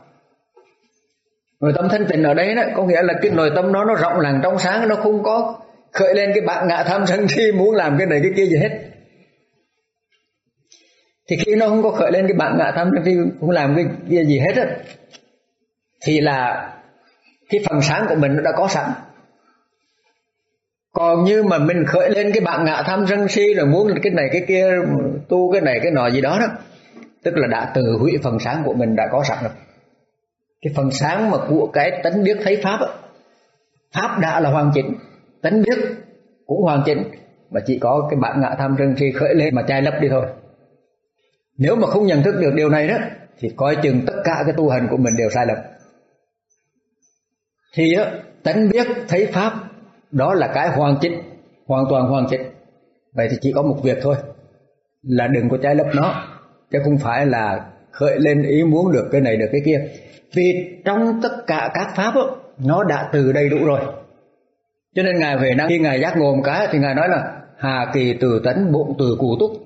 Nội tâm thanh tịnh ở đây đó có nghĩa là cái nội tâm nó nó rộng làng trong sáng nó không có khởi lên cái bạn ngạ tham sân si muốn làm cái này cái kia gì hết thì khi nó không có khởi lên cái bạn ngạ tham sân si không làm cái kia gì hết á, thì là cái phần sáng của mình nó đã có sẵn. Còn như mà mình khởi lên cái bạn ngạ tham sân si rồi muốn cái này cái kia, tu cái này cái nọ gì đó đó, tức là đã từ hủy phần sáng của mình đã có sẵn rồi. Cái phần sáng mà của cái tánh biết thấy pháp á, pháp đã là hoàn chỉnh, tánh biết cũng hoàn chỉnh, mà chỉ có cái bạn ngạ tham sân si khởi lên mà chai lấp đi thôi nếu mà không nhận thức được điều này đó thì coi chừng tất cả cái tu hành của mình đều sai lầm. Thì á tánh biết thấy pháp đó là cái hoàn chỉnh hoàn toàn hoàn chỉnh. Vậy thì chỉ có một việc thôi là đừng có trái lấp nó chứ không phải là khởi lên ý muốn được cái này được cái kia. Vì trong tất cả các pháp đó, nó đã từ đầy đủ rồi. Cho nên ngài về năng khi ngài giác ngộ một cái thì ngài nói là hà kỳ từ tánh bụng từ cụ túc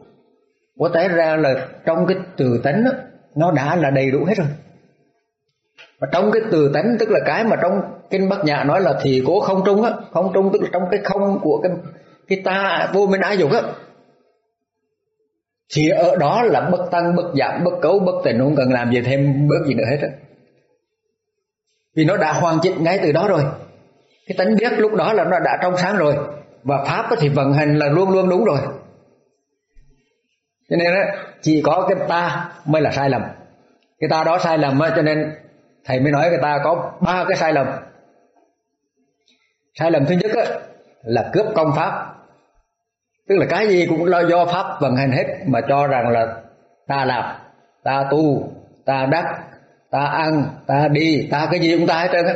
có thể ra là trong cái từ tánh đó, nó đã là đầy đủ hết rồi. Và trong cái từ tánh tức là cái mà trong kinh bát nhã nói là thì cố không trung á không trung tức là trong cái không của cái cái ta vô minh ái dục á. Thì ở đó là bất tăng bất giảm bất cấu bất tình không cần làm gì thêm bước gì nữa hết á. Vì nó đã hoàn chỉnh ngay từ đó rồi. Cái tánh biết lúc đó là nó đã trong sáng rồi. Và pháp thì vận hành là luôn luôn đúng rồi cho nên á chỉ có cái ta mới là sai lầm. Cái ta đó sai lầm á cho nên thầy mới nói cái ta có ba cái sai lầm. Sai lầm thứ nhất á, là cướp công pháp. Tức là cái gì cũng lo do pháp vận hành hết mà cho rằng là ta làm ta tu ta đắc ta ăn ta đi ta cái gì cũng ta hết trơn á.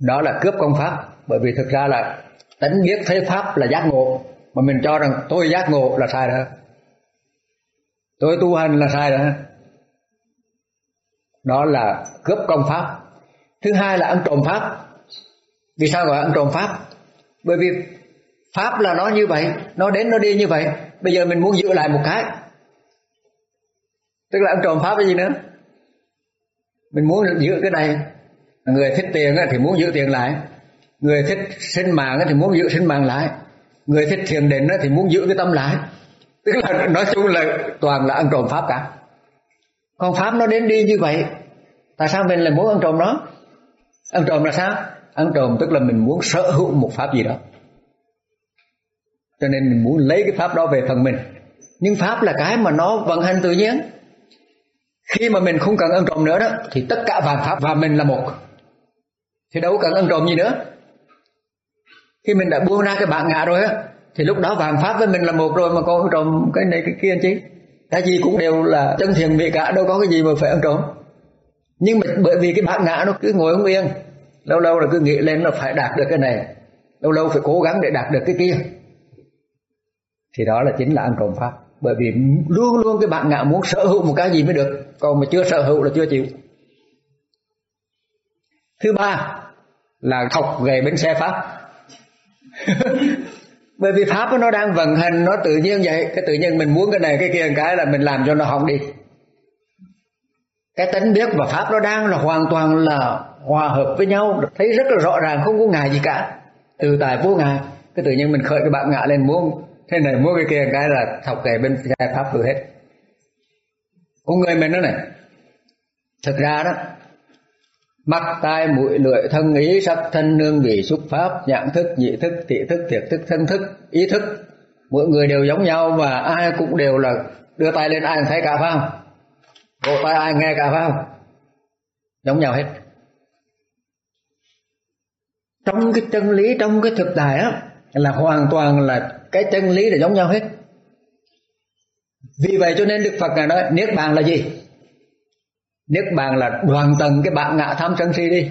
Đó là cướp công pháp. Bởi vì thực ra là tánh biết thấy pháp là giác ngộ mà mình cho rằng tôi giác ngộ là sai rồi tôi tu hành là sai đó đó là cướp công pháp. Thứ hai là ăn trộm pháp. Vì sao gọi ăn trộm pháp? Bởi vì pháp là nó như vậy, nó đến nó đi như vậy. Bây giờ mình muốn giữ lại một cái. Tức là ăn trộm pháp cái gì nữa? Mình muốn giữ cái này. Người thích tiền thì muốn giữ tiền lại. Người thích sinh mạng thì muốn giữ sinh mạng lại. Người thích thiền định thì muốn giữ cái tâm lại tức là nói chung là toàn là ăn trộm pháp cả. Còn pháp nó đến đi như vậy, tại sao mình lại muốn ăn trộm nó? Ăn trộm là sao? Ăn trộm tức là mình muốn sở hữu một pháp gì đó. Cho nên mình muốn lấy cái pháp đó về phần mình. Nhưng pháp là cái mà nó vận hành tự nhiên. Khi mà mình không cần ăn trộm nữa đó, thì tất cả vạn pháp và mình là một. Thì đâu cần ăn trộm gì nữa. Khi mình đã buông ra cái bản ngã rồi á thì lúc đó vàng pháp với mình là một rồi mà còn ăn trộm, cái này, cái kia anh chứ. Cái gì cũng đều là chân thiền vị cả, đâu có cái gì mà phải ăn trộm. Nhưng mà bởi vì cái bản ngã nó cứ ngồi không yên, lâu lâu là cứ nghĩ lên là phải đạt được cái này, lâu lâu phải cố gắng để đạt được cái kia. Thì đó là chính là ăn trộm pháp. Bởi vì luôn luôn cái bạn ngã muốn sở hữu một cái gì mới được, còn mà chưa sở hữu là chưa chịu. Thứ ba là thọc về bến xe pháp. bởi vì pháp nó đang vận hành, nó tự nhiên vậy. Cái tự nhiên mình muốn cái này, cái kia cái là mình làm cho nó hỏng đi. Cái tánh biết và pháp nó đang là hoàn toàn là hòa hợp với nhau. Thấy rất là rõ ràng, không có ngại gì cả. Từ tại vô ngại, cái tự nhiên mình khởi cái bạn ngã lên muốn. Thế này muốn cái kia cái là thọc kề bên sai pháp vừa hết. Con người mình đó này. Thực ra đó mắt, tai, mũi, lưỡi, thân, ý, sắc, thân, nương vị xúc, pháp, nhãn thức, nhị thức thị thức, thiệt thức, thân thức, ý thức. Mỗi người đều giống nhau và ai cũng đều là đưa tay lên ai thấy cả, phải không? Vỗ tay ai nghe cả, phải không? Giống nhau hết. Trong cái chân lý, trong cái thực tại á, là hoàn toàn là cái chân lý là giống nhau hết. Vì vậy cho nên đức phật ngài nói, niết bàn là gì? Niết bàn là đoàn tầng cái bạn ngạ tham sân si đi.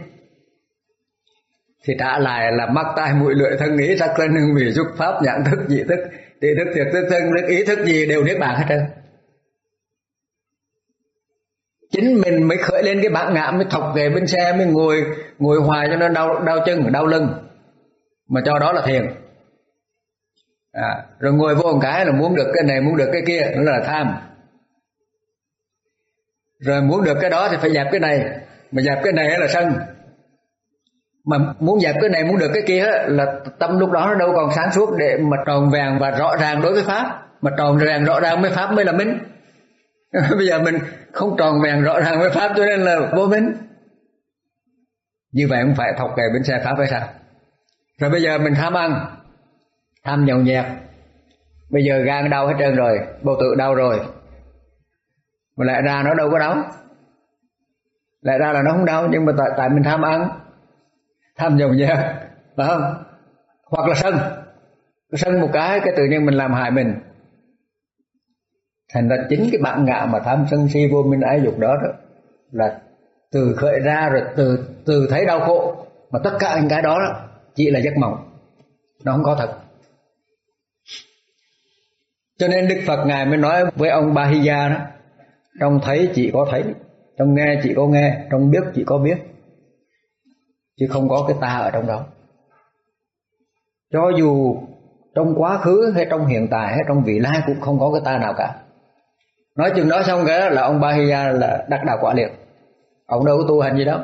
Thì trả lại là mắc tai mũi lưỡi thân ý sắc thân hương vị xúc pháp nhãn thức dị thức tỷ thức thiệt thức thân thức ý thức gì đều niết bàn hết trơn. Chính mình mới khởi lên cái bạn ngã mới thọc về bên xe mới ngồi ngồi hoài cho nó đau đau chân đau lưng. Mà cho đó là thiền. À, rồi ngồi vô một cái là muốn được cái này muốn được cái kia nó là tham rồi muốn được cái đó thì phải dẹp cái này. Mà dẹp cái này là sân. Mà muốn dẹp cái này, muốn được cái kia là tâm lúc đó nó đâu còn sáng suốt để mà tròn vàng và rõ ràng đối với pháp. Mà tròn vàng rõ ràng với pháp mới là minh. Bây giờ mình không tròn vàng rõ ràng với pháp cho nên là vô minh. Như vậy không phải thọc kề bên xe pháp hay sao? Rồi bây giờ mình tham ăn. Tham nhậu nhẹt. Bây giờ gan đau hết trơn rồi, bầu tự đau rồi mà lại ra nó đâu có đau. Lại ra là nó không đau nhưng mà tại, tại mình tham ăn. Tham nhiều nhẹt phải không? Hoặc là sân. Sân một cái cái tự nhiên mình làm hại mình. Thành ra chính cái bạn ngạ mà tham sân si vô minh ái dục đó, đó là từ khởi ra rồi từ từ thấy đau khổ mà tất cả những cái đó, đó chỉ là giấc mộng. Nó không có thật. Cho nên đức phật ngài mới nói với ông bahiya đó trong thấy chỉ có thấy, trong nghe chỉ có nghe, trong biết chỉ có biết, chứ không có cái ta ở trong đó. Cho dù trong quá khứ hay trong hiện tại hay trong vị lai cũng không có cái ta nào cả. Nói chừng đó xong cái đó là ông Bahiya là đắc đạo quả liền ông đâu có tu hành gì đâu.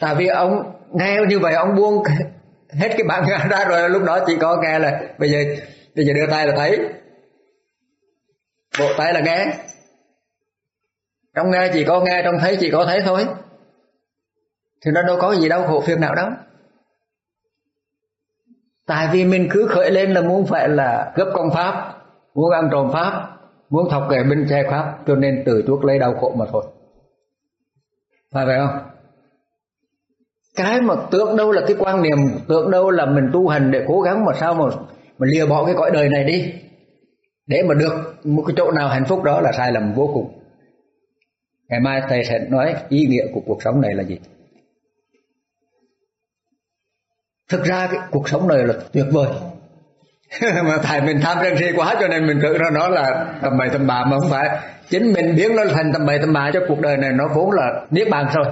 Tại vì ông nghe như vậy, ông buông hết cái bản ra rồi, lúc đó chỉ có nghe là bây giờ bây giờ đưa tay là thấy. Bộ tay là nghe trong nghe chỉ có nghe trong thấy chỉ có thấy thôi. Thì nó đâu có gì đau khổ phiền não đâu. Tại vì mình cứ khởi lên là muốn phải là gấp công pháp, muốn ăn trộm pháp, muốn thọc kẻ bên che pháp, cho nên từ chuốc lấy đau khổ mà thôi. Phải vậy không? Cái mà tưởng đâu là cái quan niệm, tưởng đâu là mình tu hành để cố gắng mà sao mà mà lìa bỏ cái cõi đời này đi. Để mà được một cái chỗ nào hạnh phúc đó là sai lầm vô cùng ngày mai thầy sẽ nói ý nghĩa của cuộc sống này là gì? Thực ra cái cuộc sống này là tuyệt vời. Mà thầy mình tham sân si quá cho nên mình tự ra nó là tầm bậy tầm bạ mà không phải. Chính mình biến nó thành tầm bậy tầm bạ cho cuộc đời này nó vốn là niết bàn rồi.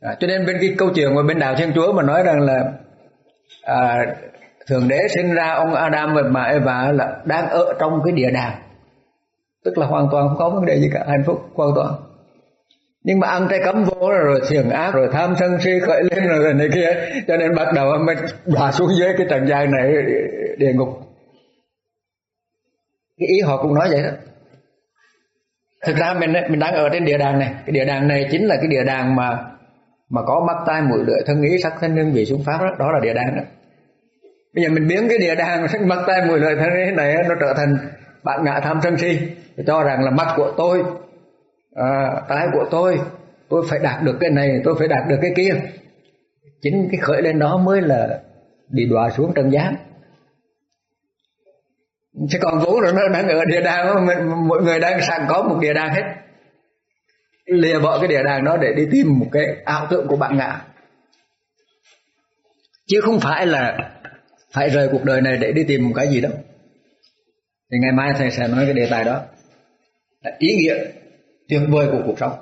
À, cho nên bên cái câu chuyện mà bên đạo thiên chúa mà nói rằng là à, thượng đế sinh ra ông Adam và bà Eva là đang ở trong cái địa đàng tức là hoàn toàn không có vấn đề gì cả hạnh phúc hoàn toàn. Nhưng mà ăn trái cấm vô rồi thiền ác rồi tham sân si khởi lên rồi này kia. Cho nên bắt đầu mới đọa xuống dưới cái trần gian này địa ngục. Cái ý họ cũng nói vậy đó. Thực ra mình mình đang ở trên địa đàng này. Cái địa đàng này chính là cái địa đàng mà mà có mắt tai mũi lưỡi thân ý sắc thân hương vị xúc pháp đó, đó là địa đàng đó. Bây giờ mình biến cái địa đàng mắt tai mũi lưỡi thân ý này nó trở thành bạn ngạ tham sân si cho rằng là mắt của tôi à, tai của tôi tôi phải đạt được cái này tôi phải đạt được cái kia. Chính cái khởi lên đó mới là bị đọa xuống trần gian. Chứ còn vũ rồi nó đang ở địa đàng mọi người đang sẵn có một địa đàng hết. Lìa bỏ cái địa đàng đó để đi tìm một cái ảo tượng của bạn ngạ chứ không phải là phải rời cuộc đời này để đi tìm một cái gì đâu thì ngày mai thầy sẽ nói cái đề tài đó. Là ý nghĩa, tuyệt vời của cuộc sống.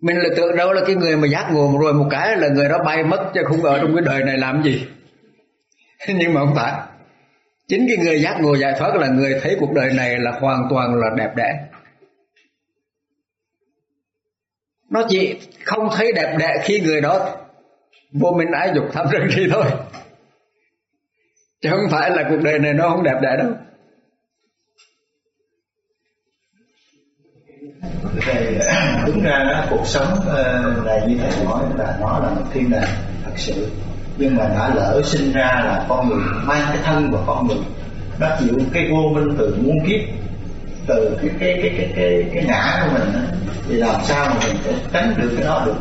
Mình là tưởng đâu là cái người mà giác ngộ rồi một cái là người đó bay mất chứ không ở trong cái đời này làm gì. Nhưng mà không phải. Chính cái người giác ngộ giải thoát là người thấy cuộc đời này là hoàn toàn là đẹp đẽ. Nó chỉ không thấy đẹp đẽ khi người đó vô minh ái dục tham sân si thôi chứ không phải là cuộc đời này nó không đẹp đẽ đâu. Về ờ, đúng ra đó cuộc sống ờ, là như thầy nói là nó là một thiên đàng thật sự. Nhưng mà đã lỡ sinh ra là con người mang cái thân và con người bắt chịu cái vô minh từ muôn kiếp từ cái cái cái cái cái, cái ngã của mình đó. thì làm sao mà mình tránh được cái đó được?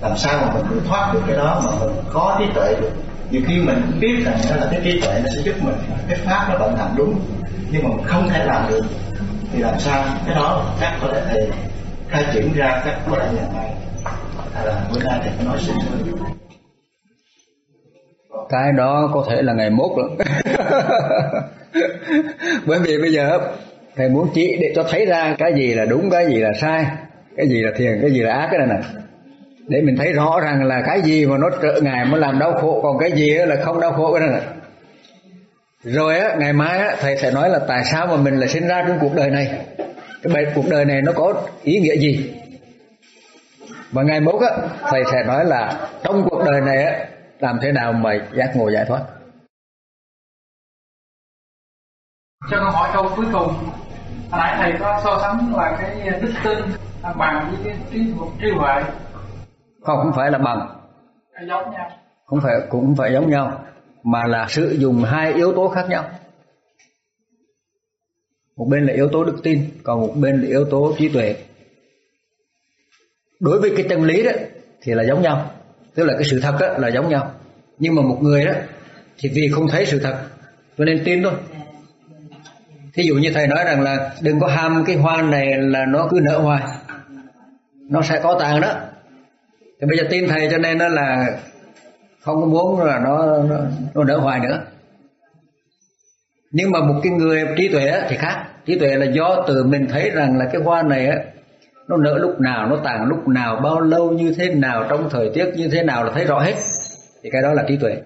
Làm sao mà mình thoát được cái đó mà mình có trí tuệ được? Nhiều khi mình cũng biết rằng đó là cái trí tuệ nó sẽ giúp mình, cái pháp nó vận hành đúng, nhưng mà mình không thể làm được. Thì làm sao? Cái đó các có lẽ thầy khai triển ra các có lẽ nhà này hay là bữa nay thầy nói xin thôi. Cái đó có thể là ngày mốt lắm. Bởi vì bây giờ thầy muốn chỉ để cho thấy ra cái gì là đúng, cái gì là sai, cái gì là thiền, cái gì là ác, cái này nè để mình thấy rõ rằng là cái gì mà nó trợ ngài mới làm đau khổ, còn cái gì là không đau khổ cái này rồi á, ngày mai á, thầy sẽ nói là tại sao mà mình lại sinh ra trong cuộc đời này? Cái bài cuộc đời này nó có ý nghĩa gì? Và ngày mốt á, thầy sẽ nói là trong cuộc đời này á, làm thế nào mà giác ngộ giải thoát? Cho con hỏi câu cuối cùng. Hồi nãy thầy có so sánh là cái đức tin, bằng với cái trí trí huệ không không phải là bằng. Giống nhau. Không phải cũng phải giống nhau mà là sử dụng hai yếu tố khác nhau. Một bên là yếu tố đức tin còn một bên là yếu tố trí tuệ. Đối với cái chân lý đó thì là giống nhau. Tức là cái sự thật đó là giống nhau. Nhưng mà một người đó thì vì không thấy sự thật cho nên tin thôi. Thí dụ như thầy nói rằng là đừng có ham cái hoa này là nó cứ nở hoài. Nó sẽ có tàn đó thì bây giờ tin thầy cho nên nó là không có muốn là nó nó, nó đỡ hoài nữa. Nhưng mà một cái người trí tuệ thì khác. Trí tuệ là do từ mình thấy rằng là cái hoa này á nó nở lúc nào nó tàn lúc nào bao lâu như thế nào trong thời tiết như thế nào là thấy rõ hết. Thì cái đó là trí tuệ.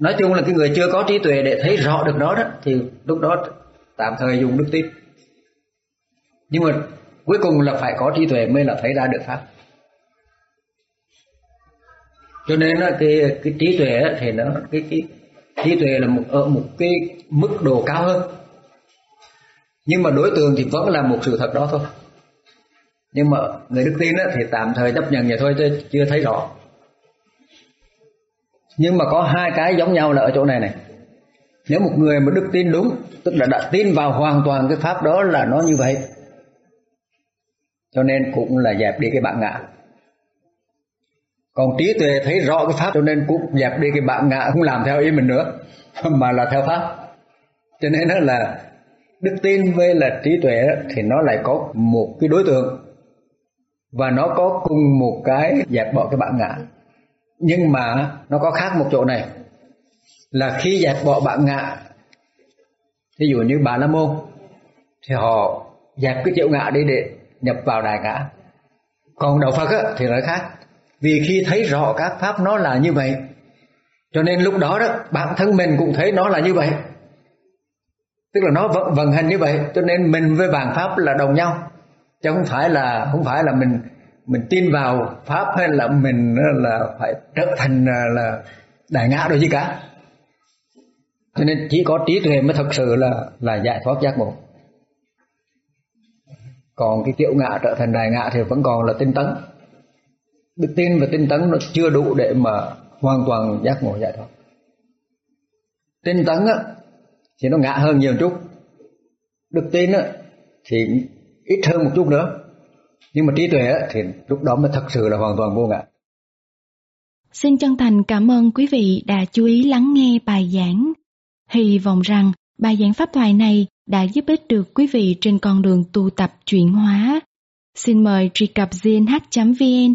Nói chung là cái người chưa có trí tuệ để thấy rõ được đó đó thì lúc đó tạm thời dùng đức tin. Nhưng mà cuối cùng là phải có trí tuệ mới là thấy ra được pháp cho nên là cái cái trí tuệ thì nó, cái cái trí tuệ là một, ở một cái mức độ cao hơn. Nhưng mà đối tượng thì vẫn là một sự thật đó thôi. Nhưng mà người đức tin thì tạm thời chấp nhận vậy thôi, chứ chưa thấy rõ. Nhưng mà có hai cái giống nhau là ở chỗ này này. Nếu một người mà đức tin đúng, tức là đã tin vào hoàn toàn cái pháp đó là nó như vậy. Cho nên cũng là dẹp đi cái bạn ngã còn trí tuệ thấy rõ cái pháp cho nên cũng dẹp đi cái bạn ngã không làm theo ý mình nữa mà là theo pháp. Cho nên đó là đức tin với là trí tuệ thì nó lại có một cái đối tượng và nó có cùng một cái dẹp bỏ cái bạn ngã. Nhưng mà nó có khác một chỗ này là khi dẹp bỏ bạn ngã ví dụ như bà la môn thì họ dẹp cái triệu ngã đi để nhập vào đại ngã. Còn đạo phật á, thì nói khác vì khi thấy rõ các pháp nó là như vậy cho nên lúc đó đó bản thân mình cũng thấy nó là như vậy. Tức là nó vận, vận hành như vậy cho nên mình với bản pháp là đồng nhau. Chứ không phải là không phải là mình mình tin vào pháp hay là mình là phải trở thành là đại ngã đôi gì cả. Cho nên chỉ có trí tuệ mới thật sự là là giải thoát giác ngộ. Còn cái kiệu ngã trở thành đại ngã thì vẫn còn là tinh tấn đức tin và tinh tấn nó chưa đủ để mà hoàn toàn giác ngộ giải thoát tinh tấn á, thì nó ngã hơn nhiều chút đức tin á, thì ít hơn một chút nữa nhưng mà trí tuệ á, thì lúc đó mới thật sự là hoàn toàn vô ngã Xin chân thành cảm ơn quý vị đã chú ý lắng nghe bài giảng. Hy vọng rằng bài giảng pháp thoại này đã giúp ích được quý vị trên con đường tu tập chuyển hóa. Xin mời truy cập gnh.vn